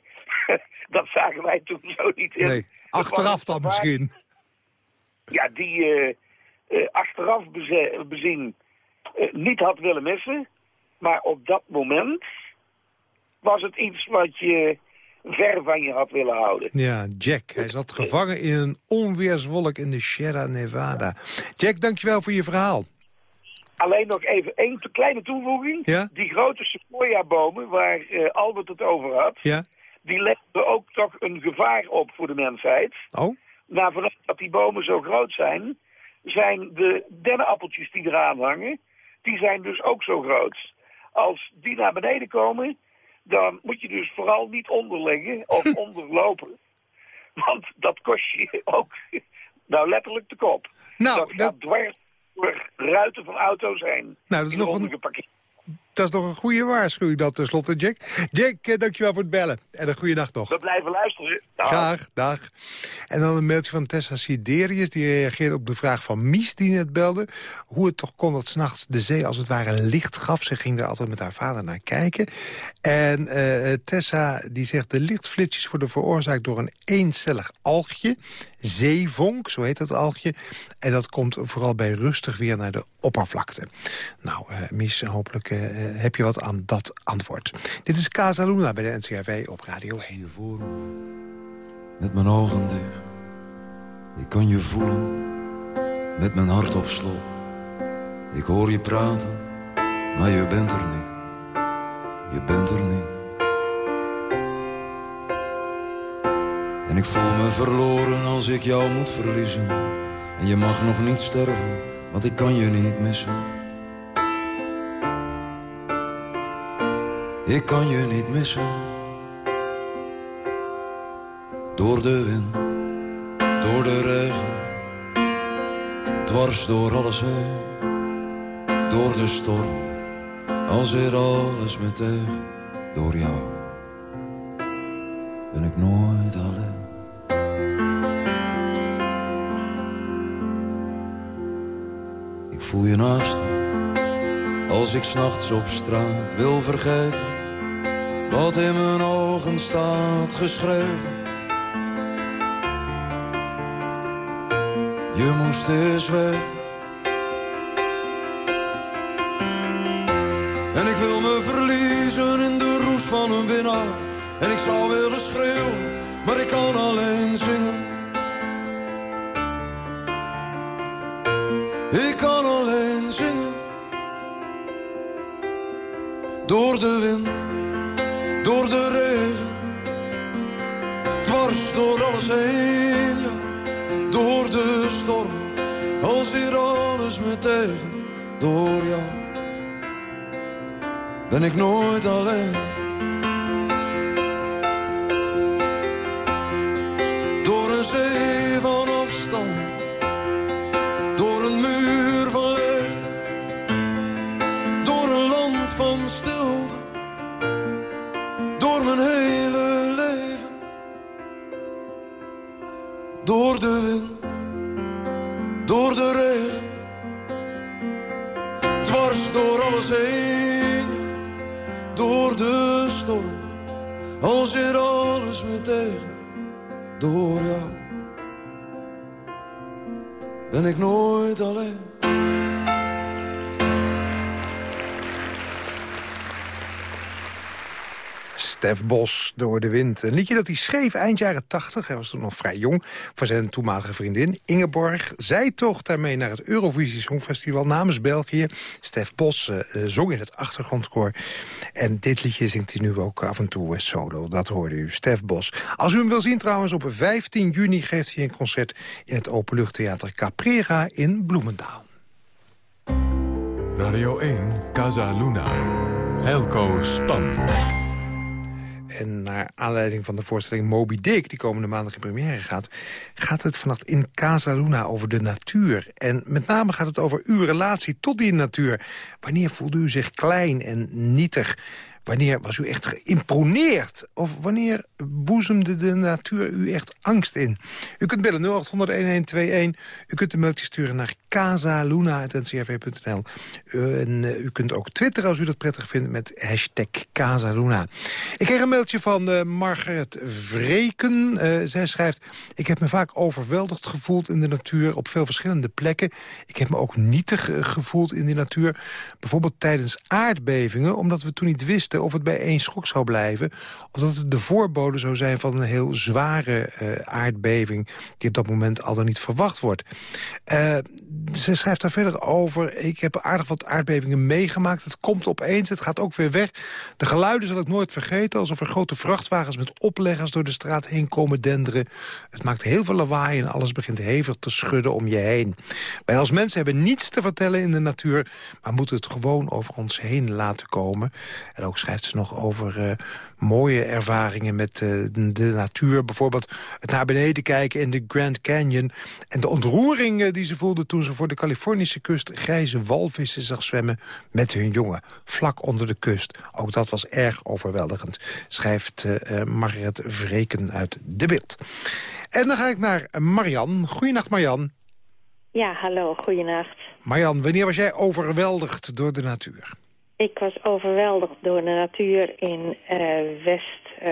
dat zagen wij toen zo niet in. Nee, achteraf dan misschien. Ja, die eh, achteraf bezien eh, niet had willen missen. Maar op dat moment was het iets wat je ver van je had willen houden. Ja, Jack. Hij zat gevangen in een onweerswolk in de Sierra Nevada. Jack, dankjewel voor je verhaal. Alleen nog even één kleine toevoeging. Ja? Die grote sequoia-bomen waar Albert het over had... Ja? Die legden ook toch een gevaar op voor de mensheid. Oh? Nou, vanaf dat die bomen zo groot zijn... zijn de dennenappeltjes die eraan hangen... die zijn dus ook zo groot. Als die naar beneden komen... dan moet je dus vooral niet onderleggen of onderlopen. Want dat kost je ook... nou, letterlijk de kop. Nou, dat gaat dat- dwars door ruiten van auto's heen. Nou, dat is nog een- geparkeerd Dat is nog een goede waarschuwing dat tenslotte, Jack. Jack, eh, dankjewel voor het bellen. En een goede nacht nog. We blijven luisteren. Dag. Graag, dag. En dan een mailtje van Tessa Siderius. Die reageerde op de vraag van Mies die net belde. Hoe het toch kon dat s'nachts de zee als het ware licht gaf. Ze ging er altijd met haar vader naar kijken. En eh, Tessa die zegt... de lichtflitsjes worden veroorzaakt door een eencellig algje. Zeevonk, zo heet dat algje. En dat komt vooral bij rustig weer naar de oppervlakte. Nou, eh, Mies, hopelijk eh, heb je wat aan dat antwoord. Dit is Casa Luna bij de NCRV op Radio 1. je voor me, met mijn ogen dicht. Ik kan je voelen, met mijn hart op slot. Ik hoor je praten, maar je bent er niet. Je bent er niet. En ik voel me verloren als ik jou moet verliezen. En je mag nog niet sterven, want ik kan je niet missen. Ik kan je niet missen. Door de wind, door de regen. Dwars door alles heen. Door de storm, als weer alles me tegen. Door jou ben ik nooit alleen. Ik voel je naast me, als ik s'nachts op straat wil vergeten. Wat in mijn ogen staat geschreven. Je moest eens weten. En ik wil me verliezen in de roes van een winnaar. En ik zou willen schreeuwen, maar ik kan alleen zingen. Door de wind, door de regen. Dwars door alles heen, ja. Door de storm, als hier alles me tegen. Door jou ben ik nooit alleen. Stef Bos door de wind. Een liedje dat hij schreef eind jaren 80. Hij was toen nog vrij jong voor zijn toenmalige vriendin Ingeborg. Zij tocht daarmee naar het Eurovisie Songfestival namens België. Stef Bos uh, zong in het achtergrondkoor. En dit liedje zingt hij nu ook af en toe solo. Dat hoorde u, Stef Bos. Als u hem wil zien trouwens, op 15 juni geeft hij een concert... in het Openluchttheater Caprera in Bloemendaal. Radio 1, Casa Luna. Helco Span. En naar aanleiding van de voorstelling Moby Dick... die komende maandag in première gaat... gaat het vannacht in Casa Luna over de natuur. En met name gaat het over uw relatie tot die natuur. Wanneer voelde u zich klein en nietig? Wanneer was u echt geïmponeerd? Of wanneer boezemde de natuur u echt angst in? U kunt bellen 0800-1121. U kunt een mailtje sturen naar casaluna.ncrv.nl. En uh, u kunt ook twitteren als u dat prettig vindt met hashtag Casaluna. Ik kreeg een mailtje van uh, Margaret Vreken. Uh, zij schrijft... Ik heb me vaak overweldigd gevoeld in de natuur op veel verschillende plekken. Ik heb me ook nietig gevoeld in de natuur. Bijvoorbeeld tijdens aardbevingen, omdat we toen niet wisten of het bij één schok zou blijven... of dat het de voorbode zou zijn van een heel zware uh, aardbeving... die op dat moment al dan niet verwacht wordt. Uh, ze schrijft daar verder over... ik heb aardig wat aardbevingen meegemaakt. Het komt opeens, het gaat ook weer weg. De geluiden zal ik nooit vergeten... alsof er grote vrachtwagens met opleggers door de straat heen komen denderen. Het maakt heel veel lawaai en alles begint hevig te schudden om je heen. Wij als mensen hebben niets te vertellen in de natuur... maar moeten het gewoon over ons heen laten komen. En ook schrijft ze nog over uh, mooie ervaringen met uh, de natuur. Bijvoorbeeld het naar beneden kijken in de Grand Canyon. En de ontroering uh, die ze voelde toen ze voor de Californische kust... grijze walvissen zag zwemmen met hun jongen. Vlak onder de kust. Ook dat was erg overweldigend. Schrijft Margaret Vreken uit De Beeld. En dan ga ik naar Marian. Goeienacht, Marian. Ja, hallo, goeienacht. Marian, wanneer was jij overweldigd door de natuur? Ik was overweldigd door de natuur in uh, West uh,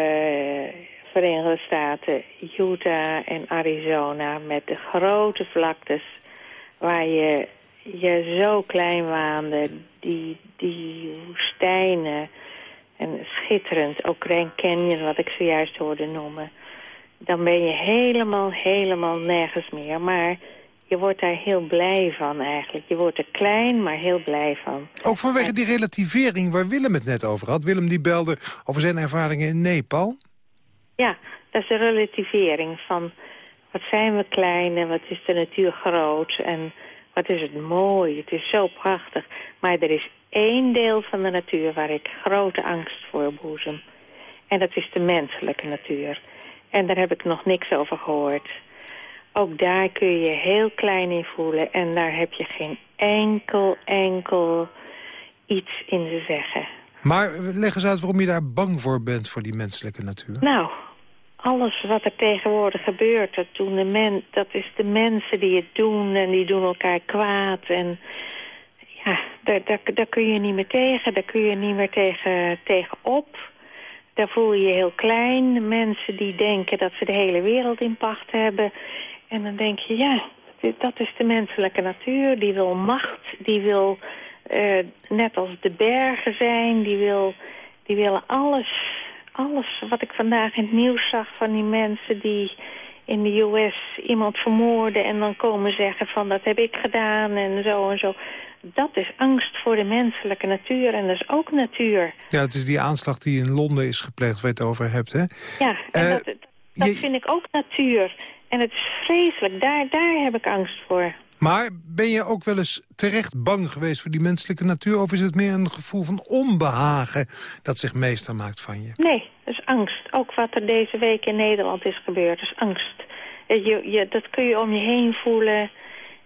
Verenigde Staten, Utah en Arizona... met de grote vlaktes waar je je zo klein waande. Die, die woestijnen en schitterend, ook Grand Canyon, wat ik zojuist hoorde noemen. Dan ben je helemaal, helemaal nergens meer, maar je wordt daar heel blij van eigenlijk. Je wordt er klein, maar heel blij van. Ook vanwege die relativering waar Willem het net over had. Willem die belde over zijn ervaringen in Nepal. Ja, dat is de relativering van wat zijn we klein en wat is de natuur groot en wat is het mooi. Het is zo prachtig. Maar er is één deel van de natuur waar ik grote angst voor boezem. En dat is de menselijke natuur. En daar heb ik nog niks over gehoord. Ook daar kun je heel klein in voelen. En daar heb je geen enkel, enkel iets in te zeggen. Maar leg eens uit waarom je daar bang voor bent voor die menselijke natuur. Nou, alles wat er tegenwoordig gebeurt, dat, doen de men, dat is de mensen die het doen en die doen elkaar kwaad. En ja, daar, daar, daar kun je niet meer tegen, daar kun je niet meer tegen, tegen op. Daar voel je je heel klein. Mensen die denken dat ze de hele wereld in pacht hebben. En dan denk je, ja, dat is de menselijke natuur. Die wil macht, die wil uh, net als de bergen zijn. Die, wil, die willen alles, alles wat ik vandaag in het nieuws zag van die mensen die in de US iemand vermoorden en dan komen zeggen van dat heb ik gedaan en zo en zo. Dat is angst voor de menselijke natuur en dat is ook natuur. Ja, het is die aanslag die in Londen is gepleegd waar je het over hebt, hè? Ja, en uh, dat, dat vind ik ook natuur. En het is vreselijk, daar, daar heb ik angst voor. Maar ben je ook wel eens terecht bang geweest voor die menselijke natuur... of is het meer een gevoel van onbehagen dat zich meester maakt van je? Nee, dat is angst. Ook wat er deze week in Nederland is gebeurd, dat is angst. Je, je, dat kun je om je heen voelen.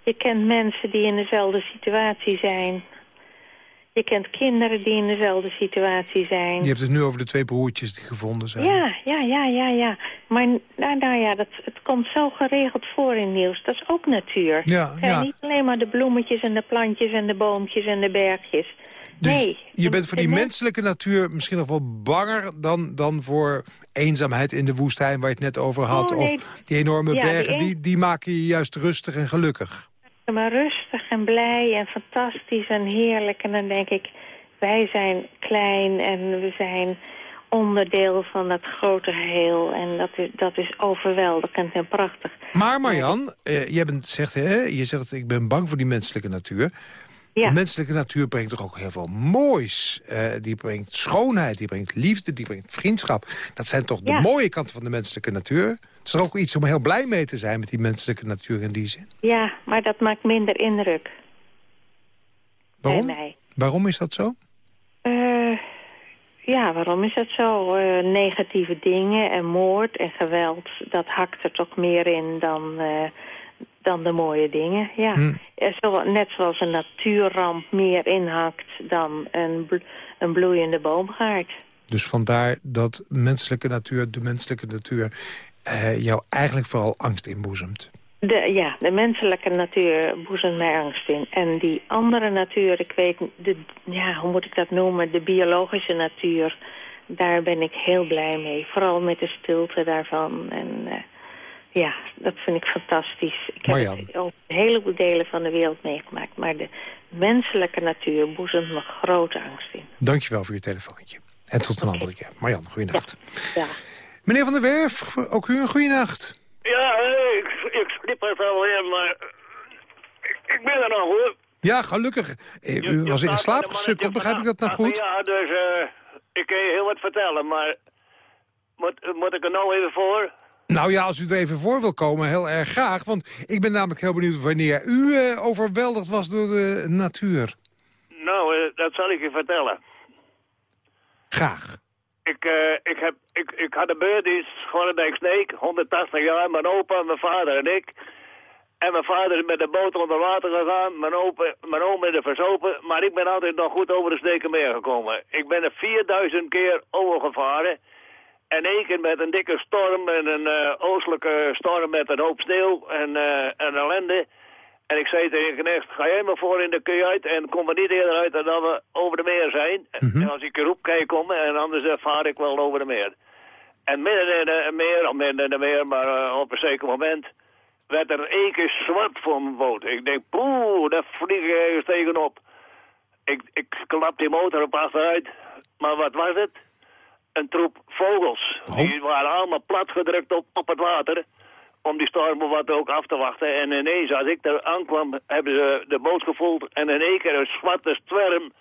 Je kent mensen die in dezelfde situatie zijn. Je kent kinderen die in dezelfde situatie zijn. Je hebt het nu over de twee broertjes die gevonden zijn. Ja, ja, ja, ja, ja. Maar nou, nou ja, dat, het komt zo geregeld voor in nieuws. Dat is ook natuur. Ja, zijn niet alleen maar de bloemetjes en de plantjes en de boompjes en de bergjes. Dus nee. je bent voor die menselijke natuur misschien nog wel banger dan, dan voor eenzaamheid in de woestijn waar je het net over had. Oh, nee. Of die enorme Ja, die bergen, een- die, die maken je juist rustig en gelukkig. Maar rustig en blij en fantastisch en heerlijk. En dan denk ik, wij zijn klein en we zijn onderdeel van dat grote geheel. En dat is, dat is overweldigend en prachtig. Maar Marjan, eh, jij bent, zegt, hè, je zegt ik ben bang voor die menselijke natuur. Ja. De menselijke natuur brengt toch ook heel veel moois. Eh, die brengt schoonheid, die brengt liefde, die brengt vriendschap. Dat zijn toch de mooie kanten van de menselijke natuur? Het is er ook iets om heel blij mee te zijn met die menselijke natuur in die zin. Ja, maar dat maakt minder indruk Waarom? bij mij. Waarom is dat zo? Eh, ja, waarom is dat zo? Eh, negatieve dingen en moord en geweld, dat hakt er toch meer in dan, dan de mooie dingen. Ja. Hm. Zo, net zoals een natuurramp meer inhakt dan een, bl- een bloeiende boomgaard. Dus vandaar dat menselijke natuur, de menselijke natuur... eh, jou eigenlijk vooral angst inboezemt. De, ja, de menselijke natuur boezemt mij angst in. En die andere natuur, ik weet, de, ja, hoe moet ik dat noemen, de biologische natuur, daar ben ik heel blij mee. Vooral met de stilte daarvan. En eh, ja, dat vind ik fantastisch. Ik heb Marjan. op een heleboel delen van de wereld meegemaakt. Maar de menselijke natuur boezemt me grote angst in. Dankjewel voor je telefoontje. En tot een andere keer. Marjan, goeienacht. Ja. Meneer Van der Werf, ook u een goeienacht. Ja, ik, ik sliep er wel in, maar ik, ik ben er nog hoor. Ja, gelukkig. Eh, U Je was in slaap gesukkeld, begrijp ik dat nou goed? Ja, dus eh, ik kan je heel wat vertellen, maar moet, moet ik er nou even voor? Nou ja, als u er even voor wil komen, heel erg graag. Want ik ben namelijk heel benieuwd wanneer u eh, overweldigd was door de natuur. Nou, eh, dat zal ik je vertellen. Graag. Ik, eh, ik, heb, ik, ik had een beurdienst, Gorendijk Sneek, 180 jaar, mijn opa, mijn vader en ik. En mijn vader is met de boot onder water gegaan, mijn, opa, mijn oom is er verzopen, maar ik ben altijd nog goed over de Sneekenmeer gekomen. Ik ben er 4000 keer overgevaren. En één keer met een dikke storm en een eh, oostelijke storm met een hoop sneeuw en, eh, en ellende. En ik zei tegen knecht, ga jij maar voor in de kajuit en kom er niet eerder uit dan dat we over de meer zijn. En als ik erop kan je komen en anders vaar ik wel over de meer. En midden in de meer, of midden in de meer, maar eh, op een zeker moment werd er één keer zwart voor mijn boot. Ik denk, poeh, daar vlieg ik ergens tegenop. Ik, ik klap die motor op achteruit. Maar wat was het? Een troep vogels. Die waren allemaal platgedrukt op, op het water. Om die storm of wat ook af te wachten. En ineens, als ik er aankwam, hebben ze de boot gevoeld. En in één keer een zwarte zwerm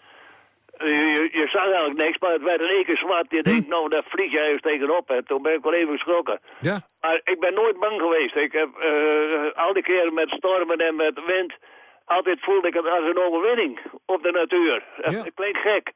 je, je zag eigenlijk niks, maar het werd in één keer zwart. Je denkt, nou, daar vlieg jij eens tegenop. En toen ben ik wel even geschrokken. Ja. Maar ik ben nooit bang geweest. Ik heb eh, al die keren met stormen en met wind... altijd voelde ik het als een overwinning op de natuur. Het klinkt gek.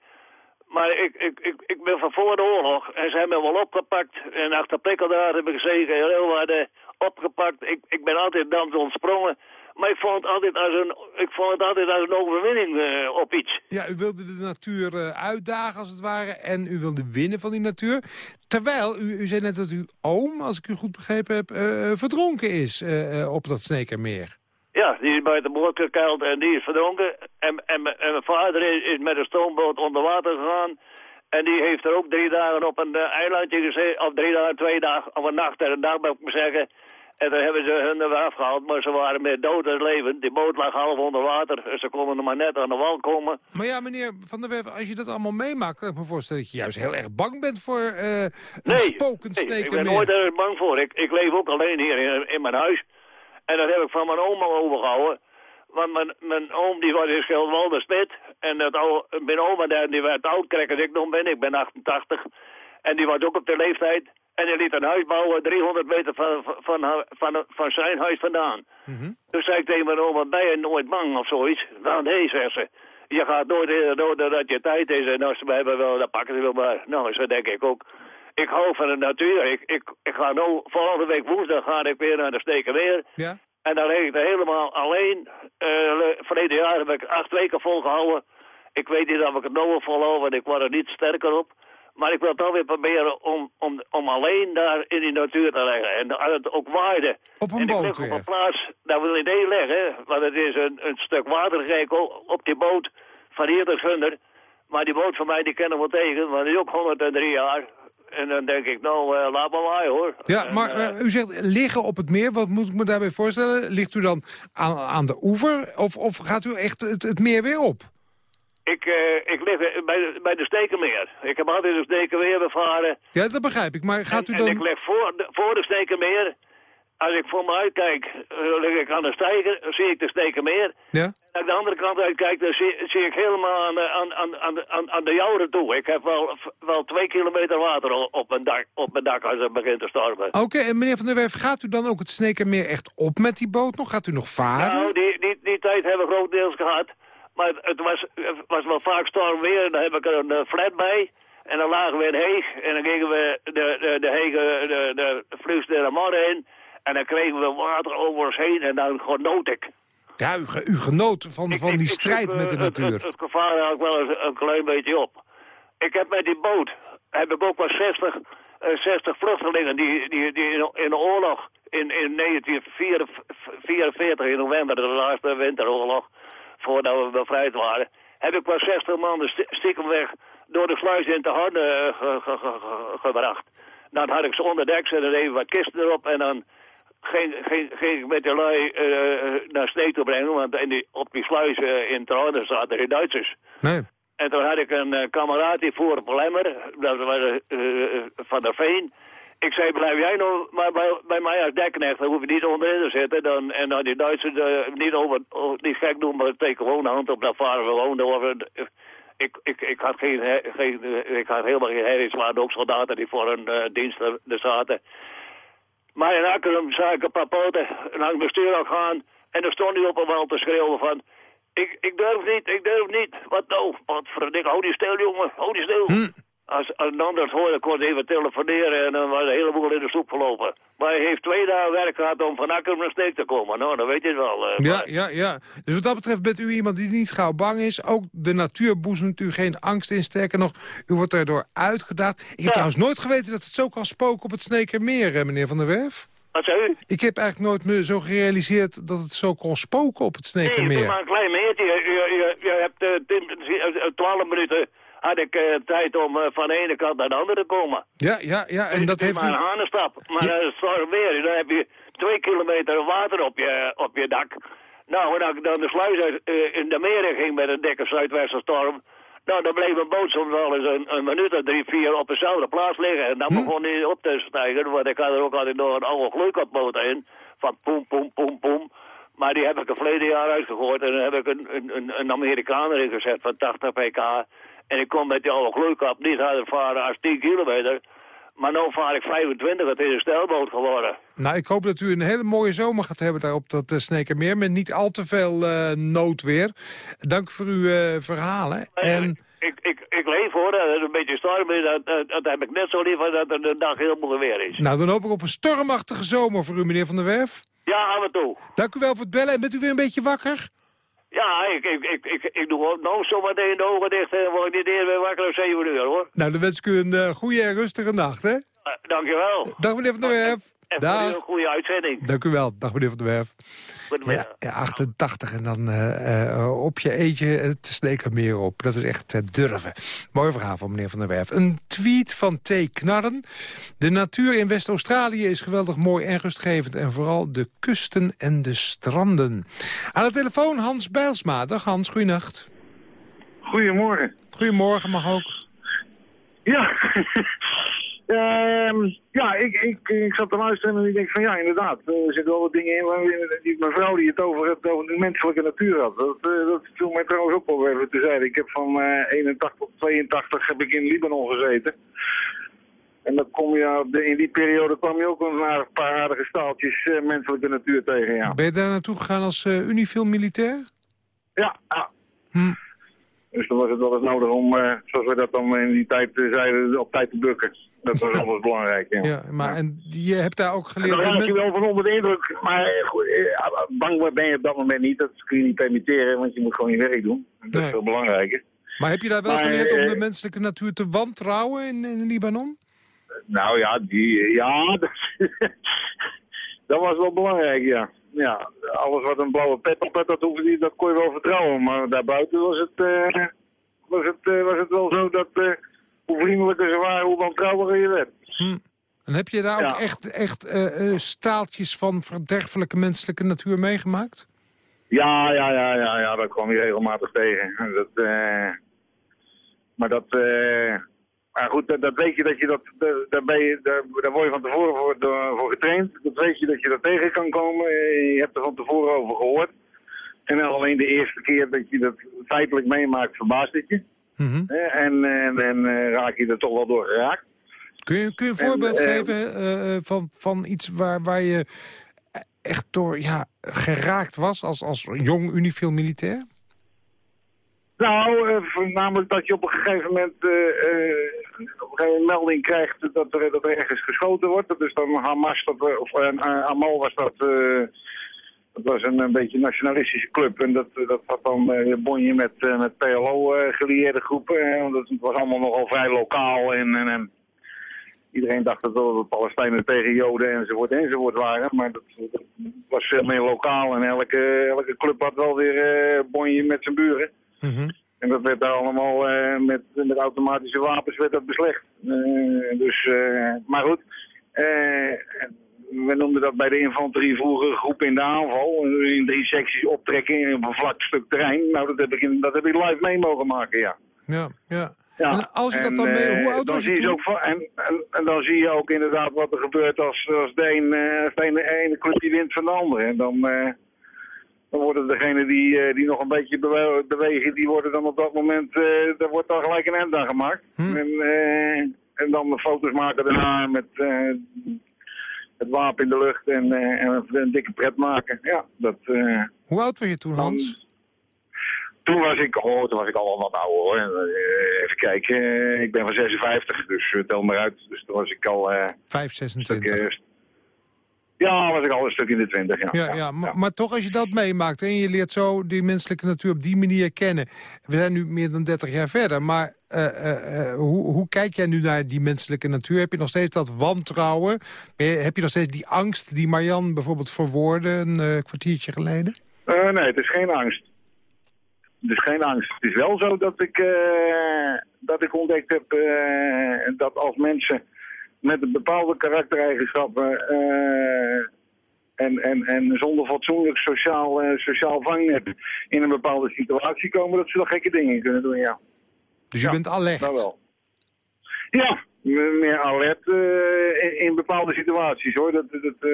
Maar ik, ik, ik, ik ben van voor de oorlog en ze hebben me wel opgepakt. En achter prikkeldraad heb ik gezeten, heel uh, opgepakt. Ik, ik ben altijd dans ontsprongen. Maar ik vond het altijd als een, ik vond het altijd als een overwinning uh, op iets. Ja, u wilde de natuur uh, uitdagen als het ware en u wilde winnen van die natuur. Terwijl, u, u zei net dat uw oom, als ik u goed begrepen heb, uh, verdronken is op dat Snekermeer. Ja, die is bij de boord gekeild en die is verdronken. En, en, en mijn vader is, is, met een stoomboot onder water gegaan. En die heeft er ook drie dagen op een eilandje gezeten. Of drie dagen, twee dagen, of een nacht en een dag, moet ik maar zeggen. En dan hebben ze hun er weer afgehaald, maar ze waren meer dood als levend. Die boot lag half onder water en ze konden er maar net aan de wal komen. Maar ja, meneer Van der Werf, als je dat allemaal meemaakt... kan ik me voorstellen dat je juist heel erg bang bent voor uh, een nee, nee, ik ben nooit erg bang voor. Ik, ik leef ook alleen hier in, in, mijn huis. En dat heb ik van mijn oma overgehouden. Want mijn, mijn oom die was in Schildwalde Smit. En dat al, mijn oma die werd oud, krijg ik nog ben. Ik ben 88. En die was ook op de leeftijd. En hij liet een huis bouwen 300 meter van, van, van, van zijn huis vandaan. Mm -hmm. Dus zei ik tegen mijn oma, ben je nooit bang of zoiets? Nou nee, zei ze. Je gaat nooit eerder dat je tijd is. En als ze mij wel, dan pakken ze wel maar. Nou, zo denk ik ook. Ik hou van de natuur. Ik, ik, ik ga nu, volgende week woensdag ga ik weer naar de Stekenweer. Ja. En dan leg ik helemaal alleen. Uh, verleden jaar heb ik acht weken volgehouden. Ik weet niet of ik het nou wil volhouden, want ik word er niet sterker op. Maar ik wil toch weer proberen om, om, om alleen daar in die natuur te leggen. En het ook waaide. Op een en boot ik lig op een plaats, daar wil ik niet leggen. Want het is een, een stuk watergekel op die boot van hier tot Gunder. Maar die boot van mij, die kennen we tegen. Want die is ook 103 jaar. En dan denk ik, nou, uh, laat maar waaien hoor. Ja, maar uh, u zegt liggen op het meer. Wat moet ik me daarbij voorstellen? Ligt u dan aan, aan de oever? Of, of gaat u echt het, het meer weer op? Ik, uh, ik lig bij de, bij de Stekenmeer. Ik heb altijd de Stekenmeer bevaren. Ja, dat begrijp ik. Maar gaat en, u dan... En ik lig voor de, voor de Stekenmeer. Als ik voor me uitkijk, uh, lig ik aan de steiger, zie ik de Stekenmeer. Ja. En als ik de andere kant uitkijk, dan zie, zie ik helemaal aan de, aan, aan, aan, aan, de Jouren toe. Ik heb wel, wel twee kilometer water op mijn dak, op mijn dak als het begint te stormen. Oké, en meneer Van der Werf, gaat u dan ook het Stekenmeer echt op met die boot nog? Gaat u nog varen? Nou, die, die, die tijd hebben we grotendeels gehad. Maar het was, was wel vaak stormweer en dan heb ik er een uh, flat bij. En dan lagen we in Heeg en dan gingen we de, de, de Hege, de, de de modder in. En dan kregen we water over ons heen en dan genoot ik. Ja, u, u genoot van, ik, van die ik strijd met de uh, natuur. Het, het, gevaar had ik wel eens een klein beetje op. Ik heb met die boot, heb ik ook wel 60, uh, 60 vluchtelingen die, die, die in, in de oorlog in, in 1944 in november, de laatste winteroorlog, voordat we bevrijd waren, heb ik wel 60 man stiekem weg door de sluis in te ge, ge, ge, gebracht. Dan had ik ze onderdeks en dan even wat kisten erop en dan ging, ging, ging ik met de lui uh, naar Sneek toe brengen, want in die, op die sluis uh, in Trouwen zaten de Duitsers. Nee. En toen had ik een uh, kameraad die voer op Lemmer, dat was Van der Veen. Ik zei, blijf jij nou maar bij, bij mij als dekknecht, dan hoef je niet onderin te zitten. Dan, en dan die Duitsers niet, over, over, niet gek doen, maar teken gewoon de hand op, dan varen we gewoon door. Ik, ik, ik, had geen, geen, ik had helemaal geen herrie, er waren ook soldaten die voor een uh, dienst er zaten. Maar in Akkerum zag ik een paar poten langs mijn stuur gaan. En er stond hij op een wal te schreeuwen van... Ik, ik durf niet, ik durf niet. Wat nou? Wat verdik, hou die stil jongen, hou die stil. Hm. Als, als een ander het hoorde, kon even telefoneren en dan was een heleboel in de soep gelopen. Maar hij heeft twee dagen werk gehad om van Akkerum naar Steek te komen. Nou, dan weet je het wel. Uh, ja, maar... ja, ja. Dus wat dat betreft bent u iemand die niet gauw bang is. Ook de natuur boezemt u geen angst in. Sterker nog, u wordt erdoor uitgedaagd. Ik heb ja. trouwens nooit geweten dat het zo kan spoken op het Sneekermeer, meneer Van der Werf. Wat zei u? Ik heb eigenlijk nooit me zo gerealiseerd dat het zo kon spoken op het Sneekermeer. Nee, het is maar een klein meertje. Je, je, je hebt uh, 12 minuten had ik uh, tijd om uh, van de ene kant naar de andere te komen. Ja, ja, ja. En dus dat heeft maar een hanenstap. Maar ja. uh, weer, dan heb je twee kilometer water op je, op je dak. Nou, en als ik dan de sluis uit, in de meren ging met een dikke zuidwestenstorm... Nou, dan bleef een boot soms wel eens een, een minuut of drie, vier op dezelfde plaats liggen. En dan hm. begon hij op te stijgen, want ik had er ook altijd nog een oude gloeikatmotor in. Van poem, poem, poem, poem. Maar die heb ik een verleden jaar uitgegooid en dan heb ik een, een, een Amerikaan erin gezet van 80 pk. En ik kon met die oude gloeikap niet harder varen als 10 kilometer. Maar nu vaar ik 25, het is een stelboot geworden. Nou, ik hoop dat u een hele mooie zomer gaat hebben daar op dat uh, Snekermeer... met niet al te veel uh, noodweer. Dank voor uw uh, verhalen. En... Ik, ik, ik leef hoor, dat het een beetje storm is. Dat, dat, dat, heb ik net zo liever dat er de dag heel mooi weer is. Nou, dan hoop ik op een stormachtige zomer voor u, meneer Van der Werf. Ja, gaan we toe. Dank u wel voor het bellen. En bent u weer een beetje wakker? Ja, ik, ik, ik, ik, ik doe nou zometeen de ogen dicht en word ik niet eerder weer wakker om 7 uur, hoor. Nou, dan wens ik u een uh, goede en rustige nacht, hè? Uh, dankjewel. Dag, meneer Van der Werf. En Dag. een goede uitzending. Dank u wel. Dag, meneer Van der Werf. Ja, ja, 88 en dan uh, uh, op je eentje het sneken meer op. Dat is echt uh, durven. Mooi verhaal van meneer Van der Werf. Een tweet van T. Knarren. De natuur in West-Australië is geweldig mooi en rustgevend. En vooral de kusten en de stranden. Aan de telefoon Hans Bijlsma. Dag Hans, goeienacht. Goedemorgen. Goedemorgen, mag ook. Ja, Uh, ja, ik, ik, ik zat te luisteren en ik denk van ja, inderdaad. Er zitten wel wat dingen in waar die mevrouw die het over, het over de menselijke natuur had. Dat, uh, dat viel mij trouwens ook wel even te zeggen. Ik heb van uh, 81 tot 82 heb ik in Libanon gezeten. En dan kom je, in die periode kwam je ook naar een paar aardige staaltjes uh, menselijke natuur tegen, ja. Ben je daar naartoe gegaan als uh, Unifil militair? Ja, ja. Hm. Dus dan was het wel eens nodig om, zoals we dat dan in die tijd zeiden, op tijd te bukken. Dat was alles belangrijk, ja. ja maar ja. en je hebt daar ook geleerd... En dan raak je wel van onder de indruk, maar goed, bang ben je op dat moment niet. Dat kun je niet permitteren, want je moet gewoon je werk doen. Dat nee. is veel belangrijker. Maar heb je daar wel maar, geleerd om de menselijke natuur te wantrouwen in, in Libanon? Nou ja, die, ja dat, dat was wel belangrijk, ja. Ja, alles wat een blauwe pet op had, dat, hoefde, dat kon je wel vertrouwen. Maar daarbuiten was het, uh, was het, uh, was het wel zo dat... Uh, hoe vriendelijker ze waren, hoe wantrouwiger je werd. Hm. En heb je daar ja. ook echt, echt uh, uh, staaltjes van verderfelijke menselijke natuur meegemaakt? Ja, ja, ja, ja, ja, dat kwam je regelmatig tegen. Dat, uh, maar dat, maar goed, dat, dat, weet je dat je dat, daar, ben je, daar, daar word je van tevoren voor, voor getraind. Dat weet je dat je dat tegen kan komen. Je hebt er van tevoren over gehoord. En alleen de eerste keer dat je dat feitelijk meemaakt, verbaast het je. Mm -hmm. En, en, en uh, raak je er toch wel door geraakt. Kun je, kun je een voorbeeld en, geven uh, van, van iets waar, waar je echt door ja, geraakt was als, als jong Unifil militair? Nou, uh, namelijk dat je op een gegeven moment op een melding krijgt dat er, dat er ergens geschoten wordt. Dat is dan Hamas, dat, of Amal was dat dat was een, een beetje een nationalistische club. En dat, dat had dan uh, bonje met, uh, met PLO-gelieerde uh, groepen. want het was allemaal nogal vrij lokaal. En, en, en iedereen dacht dat de Palestijnen tegen Joden enzovoort enzovoort waren. Maar dat, dat, was veel meer lokaal. En elke, elke club had wel weer uh, bonje met zijn buren. Mm -hmm. En dat werd daar allemaal met, met automatische wapens werd dat beslecht. dus, maar goed we noemden dat bij de infanterie vroeger groep in de aanval. In drie secties optrekken op een vlak stuk terrein. Nou, dat heb ik, in, dat heb ik live mee mogen maken, ja. Ja, ja. ja. En als je en, dat dan mee, hoe oud dan was je zie je ook van, en, en, en, dan zie je ook inderdaad wat er gebeurt als, als de, een, als de ene, ene club die wint van de andere. En dan, uh, dan worden degenen die, die nog een beetje bewegen, die worden dan op dat moment, uh, daar wordt dan gelijk een end aan gemaakt. Hm. En, en dan de foto's maken daarna met het wapen in de lucht en, en een dikke pret maken. Ja, dat, uh, Hoe oud was je toen, Hans? Dan, toen was ik, oh, toen was ik al wat ouder hoor. Uh, even kijken, ik ben van 56, dus tel maar uit. Dus toen was ik al... 5, 26. Ja, was ik al een stuk in de twintig, ja. Ja, ja, maar, maar, toch als je dat meemaakt en je leert zo die menselijke natuur op die manier kennen. We zijn nu meer dan 30 jaar verder, maar uh, uh, uh, hoe, hoe, kijk jij nu naar die menselijke natuur? Heb je nog steeds dat wantrouwen? heb je nog steeds die angst die Marian bijvoorbeeld verwoordde een kwartiertje geleden? nee, het is geen angst. Het is geen angst. Het is wel zo dat ik, dat ik ontdekt heb dat als mensen met bepaalde karaktereigenschappen uh, en, en, en zonder fatsoenlijk sociaal, uh, sociaal vangnet in een bepaalde situatie komen, dat ze wel gekke dingen kunnen doen, ja. Dus je ja, bent alert? Dat wel. Ja, meer alert uh, in, in, bepaalde situaties hoor. Dat, dat,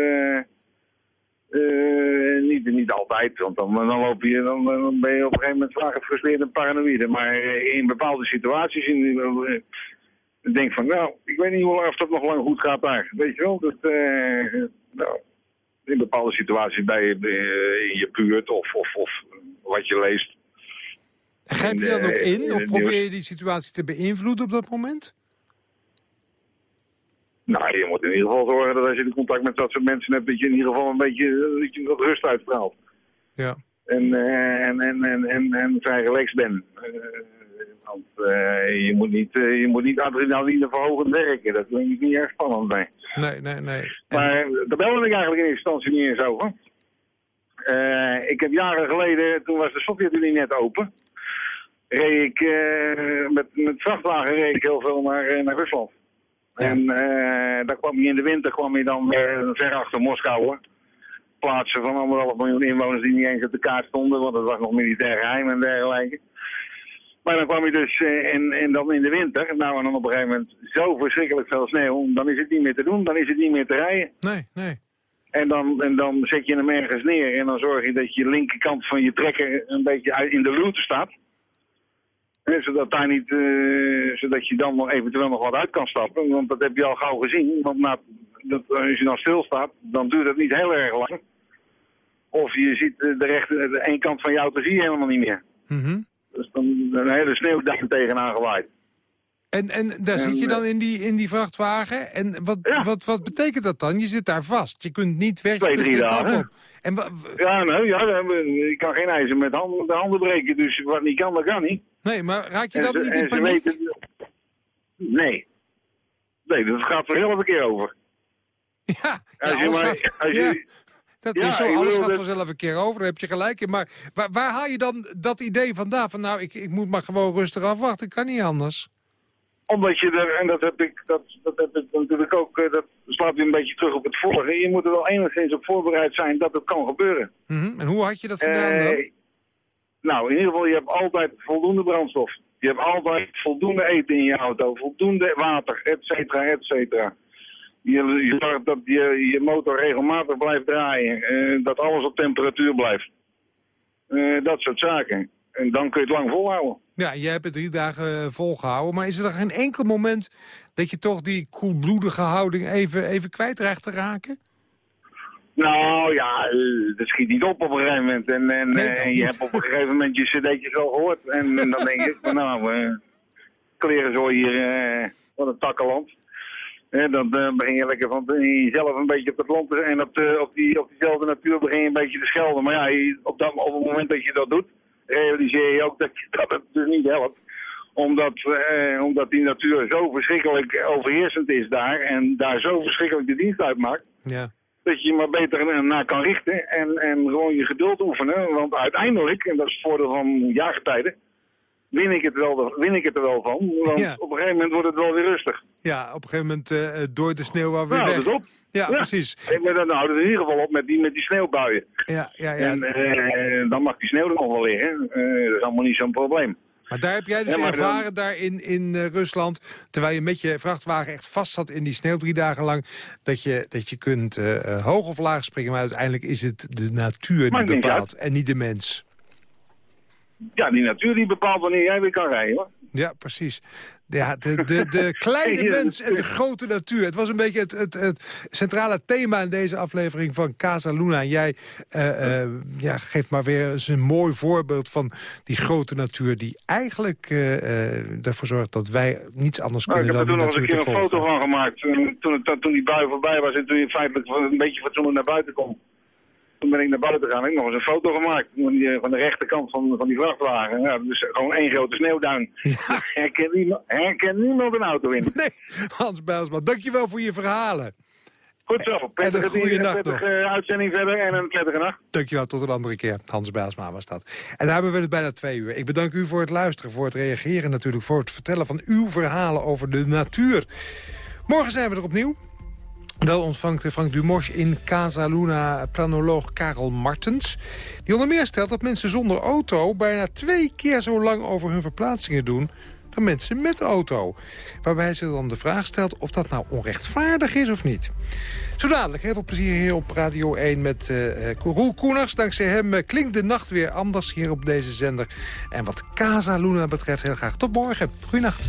Uh, niet, niet altijd, want dan, dan, loop je, dan, dan ben je op een gegeven moment vaak gefrustreerd en paranoïde. Maar in bepaalde situaties, in, denk van, nou, ik weet niet of dat nog lang goed gaat daar. Weet je wel, dat, nou, in bepaalde situaties bij je in je buurt of, of, of wat je leest. Grijp je dan ook in of probeer je die situatie te beïnvloeden op dat moment? Nou, je moet in ieder geval zorgen dat als je in contact met dat soort mensen hebt, dat je in ieder geval een beetje dat je wat rust uitstraalt. Ja. En, uh, en, en, en, en, en vrij relaxed bent. Uh, want uh, je, moet niet, je moet niet adrenaline verhogend werken. Dat vind ik niet erg spannend bij. Nee, nee, nee. Maar daar belde ik eigenlijk in eerste instantie niet eens over. ik heb jaren geleden, toen was de Sovjet-Unie net open, reed ik met, met vrachtwagen reed ik heel veel naar, naar Rusland. En uh, daar kwam je in de winter kwam je dan uh, ver achter Moskou. Plaatsen van anderhalf miljoen inwoners die niet eens op de kaart stonden, want het was nog militair geheim en dergelijke. Maar dan kwam je dus uh, en, en dan in de winter, nou en dan op een gegeven moment zo verschrikkelijk veel sneeuw, dan is het niet meer te doen, dan is het niet meer te rijden. Nee, nee. En dan, en dan zet je hem ergens neer en dan zorg je dat je linkerkant van je trekker een beetje in de luwte staat zodat, daar niet, uh, zodat je dan nog eventueel nog wat uit kan stappen. Want dat heb je al gauw gezien. Want na, dat, als je dan stilstaat, dan duurt het niet heel erg lang. Of je ziet de, rechter, de één kant van je auto zie je helemaal niet meer. Mm Dus dan een hele sneeuwdag tegenaan gewaaid. En, en daar zit je dan in die, in die vrachtwagen. En wat, wat, wat betekent dat dan? Je zit daar vast. Je kunt niet weg. Twee, drie dagen. En ja, nou, ja, ik kan geen ijzer met handen, de handen breken. Dus wat niet kan, dat kan niet. Nee, maar raak je dan niet in paniek? Weten, nee. Nee, dat gaat er heel een keer over. Ja, als je maar, gaat, als je, Dat is zo, alles gaat vanzelf een keer over, daar heb je gelijk in. Maar waar, waar, haal je dan dat idee vandaan? Van nou, ik, ik moet maar gewoon rustig afwachten, ik kan niet anders. Omdat je er, en dat heb ik, dat, dat heb ik natuurlijk ook, eh, dat slaat weer een beetje terug op het vorige. Je moet er wel enigszins op voorbereid zijn dat het kan gebeuren. Mm En hoe had je dat gedaan dan? Uh, nou, in ieder geval, je hebt altijd voldoende brandstof. Je hebt altijd voldoende eten in je auto, voldoende water, et cetera, et cetera. Je, je zorgt dat je, je motor regelmatig blijft draaien, uh, dat alles op temperatuur blijft. Uh, dat soort zaken. En dan kun je het lang volhouden. Ja, jij hebt het drie dagen volgehouden. Maar is er geen enkel moment dat je toch die koelbloedige houding even, even kwijt te raken? Nou ja, eh, dat schiet niet op op een gegeven moment. En, en, en je hebt op een gegeven moment je cd'tjes al gehoord. En, en dan denk ik, nou, uh, kleren zo hier, uh, wat een takkenland. En dan uh, begin je lekker van jezelf een beetje op het land en op, de, op, die, op diezelfde natuur begin je een beetje te schelden. Maar ja, op, dat, op het moment dat je dat doet, realiseer je ook dat, je, dat het dus niet helpt. Omdat, uh, omdat die natuur zo verschrikkelijk overheersend is daar en daar zo verschrikkelijk de dienst uitmaakt. Ja dat je je maar beter naar kan richten en, en gewoon je geduld oefenen. Want uiteindelijk, en dat is het voordeel van jaargetijden, win ik, het wel, win ik het er wel van. Want op een gegeven moment wordt het wel weer rustig. Ja, op een gegeven moment uh, door de sneeuw weer nou, weg. Op. Ja, ja, precies. Ik ben, nou, dat in ieder geval op met die, met die sneeuwbuien. Ja, ja, ja. En uh, dan mag die sneeuw er nog wel liggen. Uh, dat is allemaal niet zo'n probleem. Maar daar heb jij dus ervaren, daar in, in uh, Rusland... terwijl je met je vrachtwagen echt vast zat in die sneeuw drie dagen lang... dat je, dat je kunt hoog of laag springen, maar uiteindelijk is het de natuur die bepaalt... en niet de mens. Ja, die natuur die bepaalt wanneer jij weer kan rijden, hoor. Ja, precies. Ja, de, de, de kleine mens en de grote natuur. Het was een beetje het, het, het centrale thema in deze aflevering van Casa Luna. Jij uh, uh, ja, geeft maar weer eens een mooi voorbeeld van die grote natuur... die eigenlijk uh, ervoor zorgt dat wij niets anders nou, kunnen dan Ik heb er toen nog eens een keer een foto van gemaakt. Toen, toen, toen die bui voorbij was en toen je feitelijk een beetje fatsoenlijk naar buiten komt. Toen ben ik naar buiten gegaan. Ik nog eens een foto gemaakt van, die, van de rechterkant van, van die vrachtwagen. Ja, dus gewoon één grote sneeuwduin. Ja. Niemand, herken niemand een auto in. Nee, Hans Bijlsma, dankjewel voor je verhalen. Goed zo. Prettige, en een goede nacht nog. uitzending verder en een prettige nacht. Dankjewel, tot een andere keer. Hans Bijlsma was dat. En daar hebben we het bijna twee uur. Ik bedank u voor het luisteren, voor het reageren natuurlijk... voor het vertellen van uw verhalen over de natuur. Morgen zijn we er opnieuw. Dan ontvangt Frank Dumos in Casa Luna planoloog Karel Martens. Die onder meer stelt dat mensen zonder auto... bijna twee keer zo lang over hun verplaatsingen doen... dan mensen met auto. Waarbij ze dan de vraag stelt of dat nou onrechtvaardig is of niet. Zo dadelijk, heel veel plezier hier op Radio 1 met uh, Roel Koeners. Dankzij hem uh, klinkt de nacht weer anders hier op deze zender. En wat Casa Luna betreft, heel graag tot morgen. Goeienacht.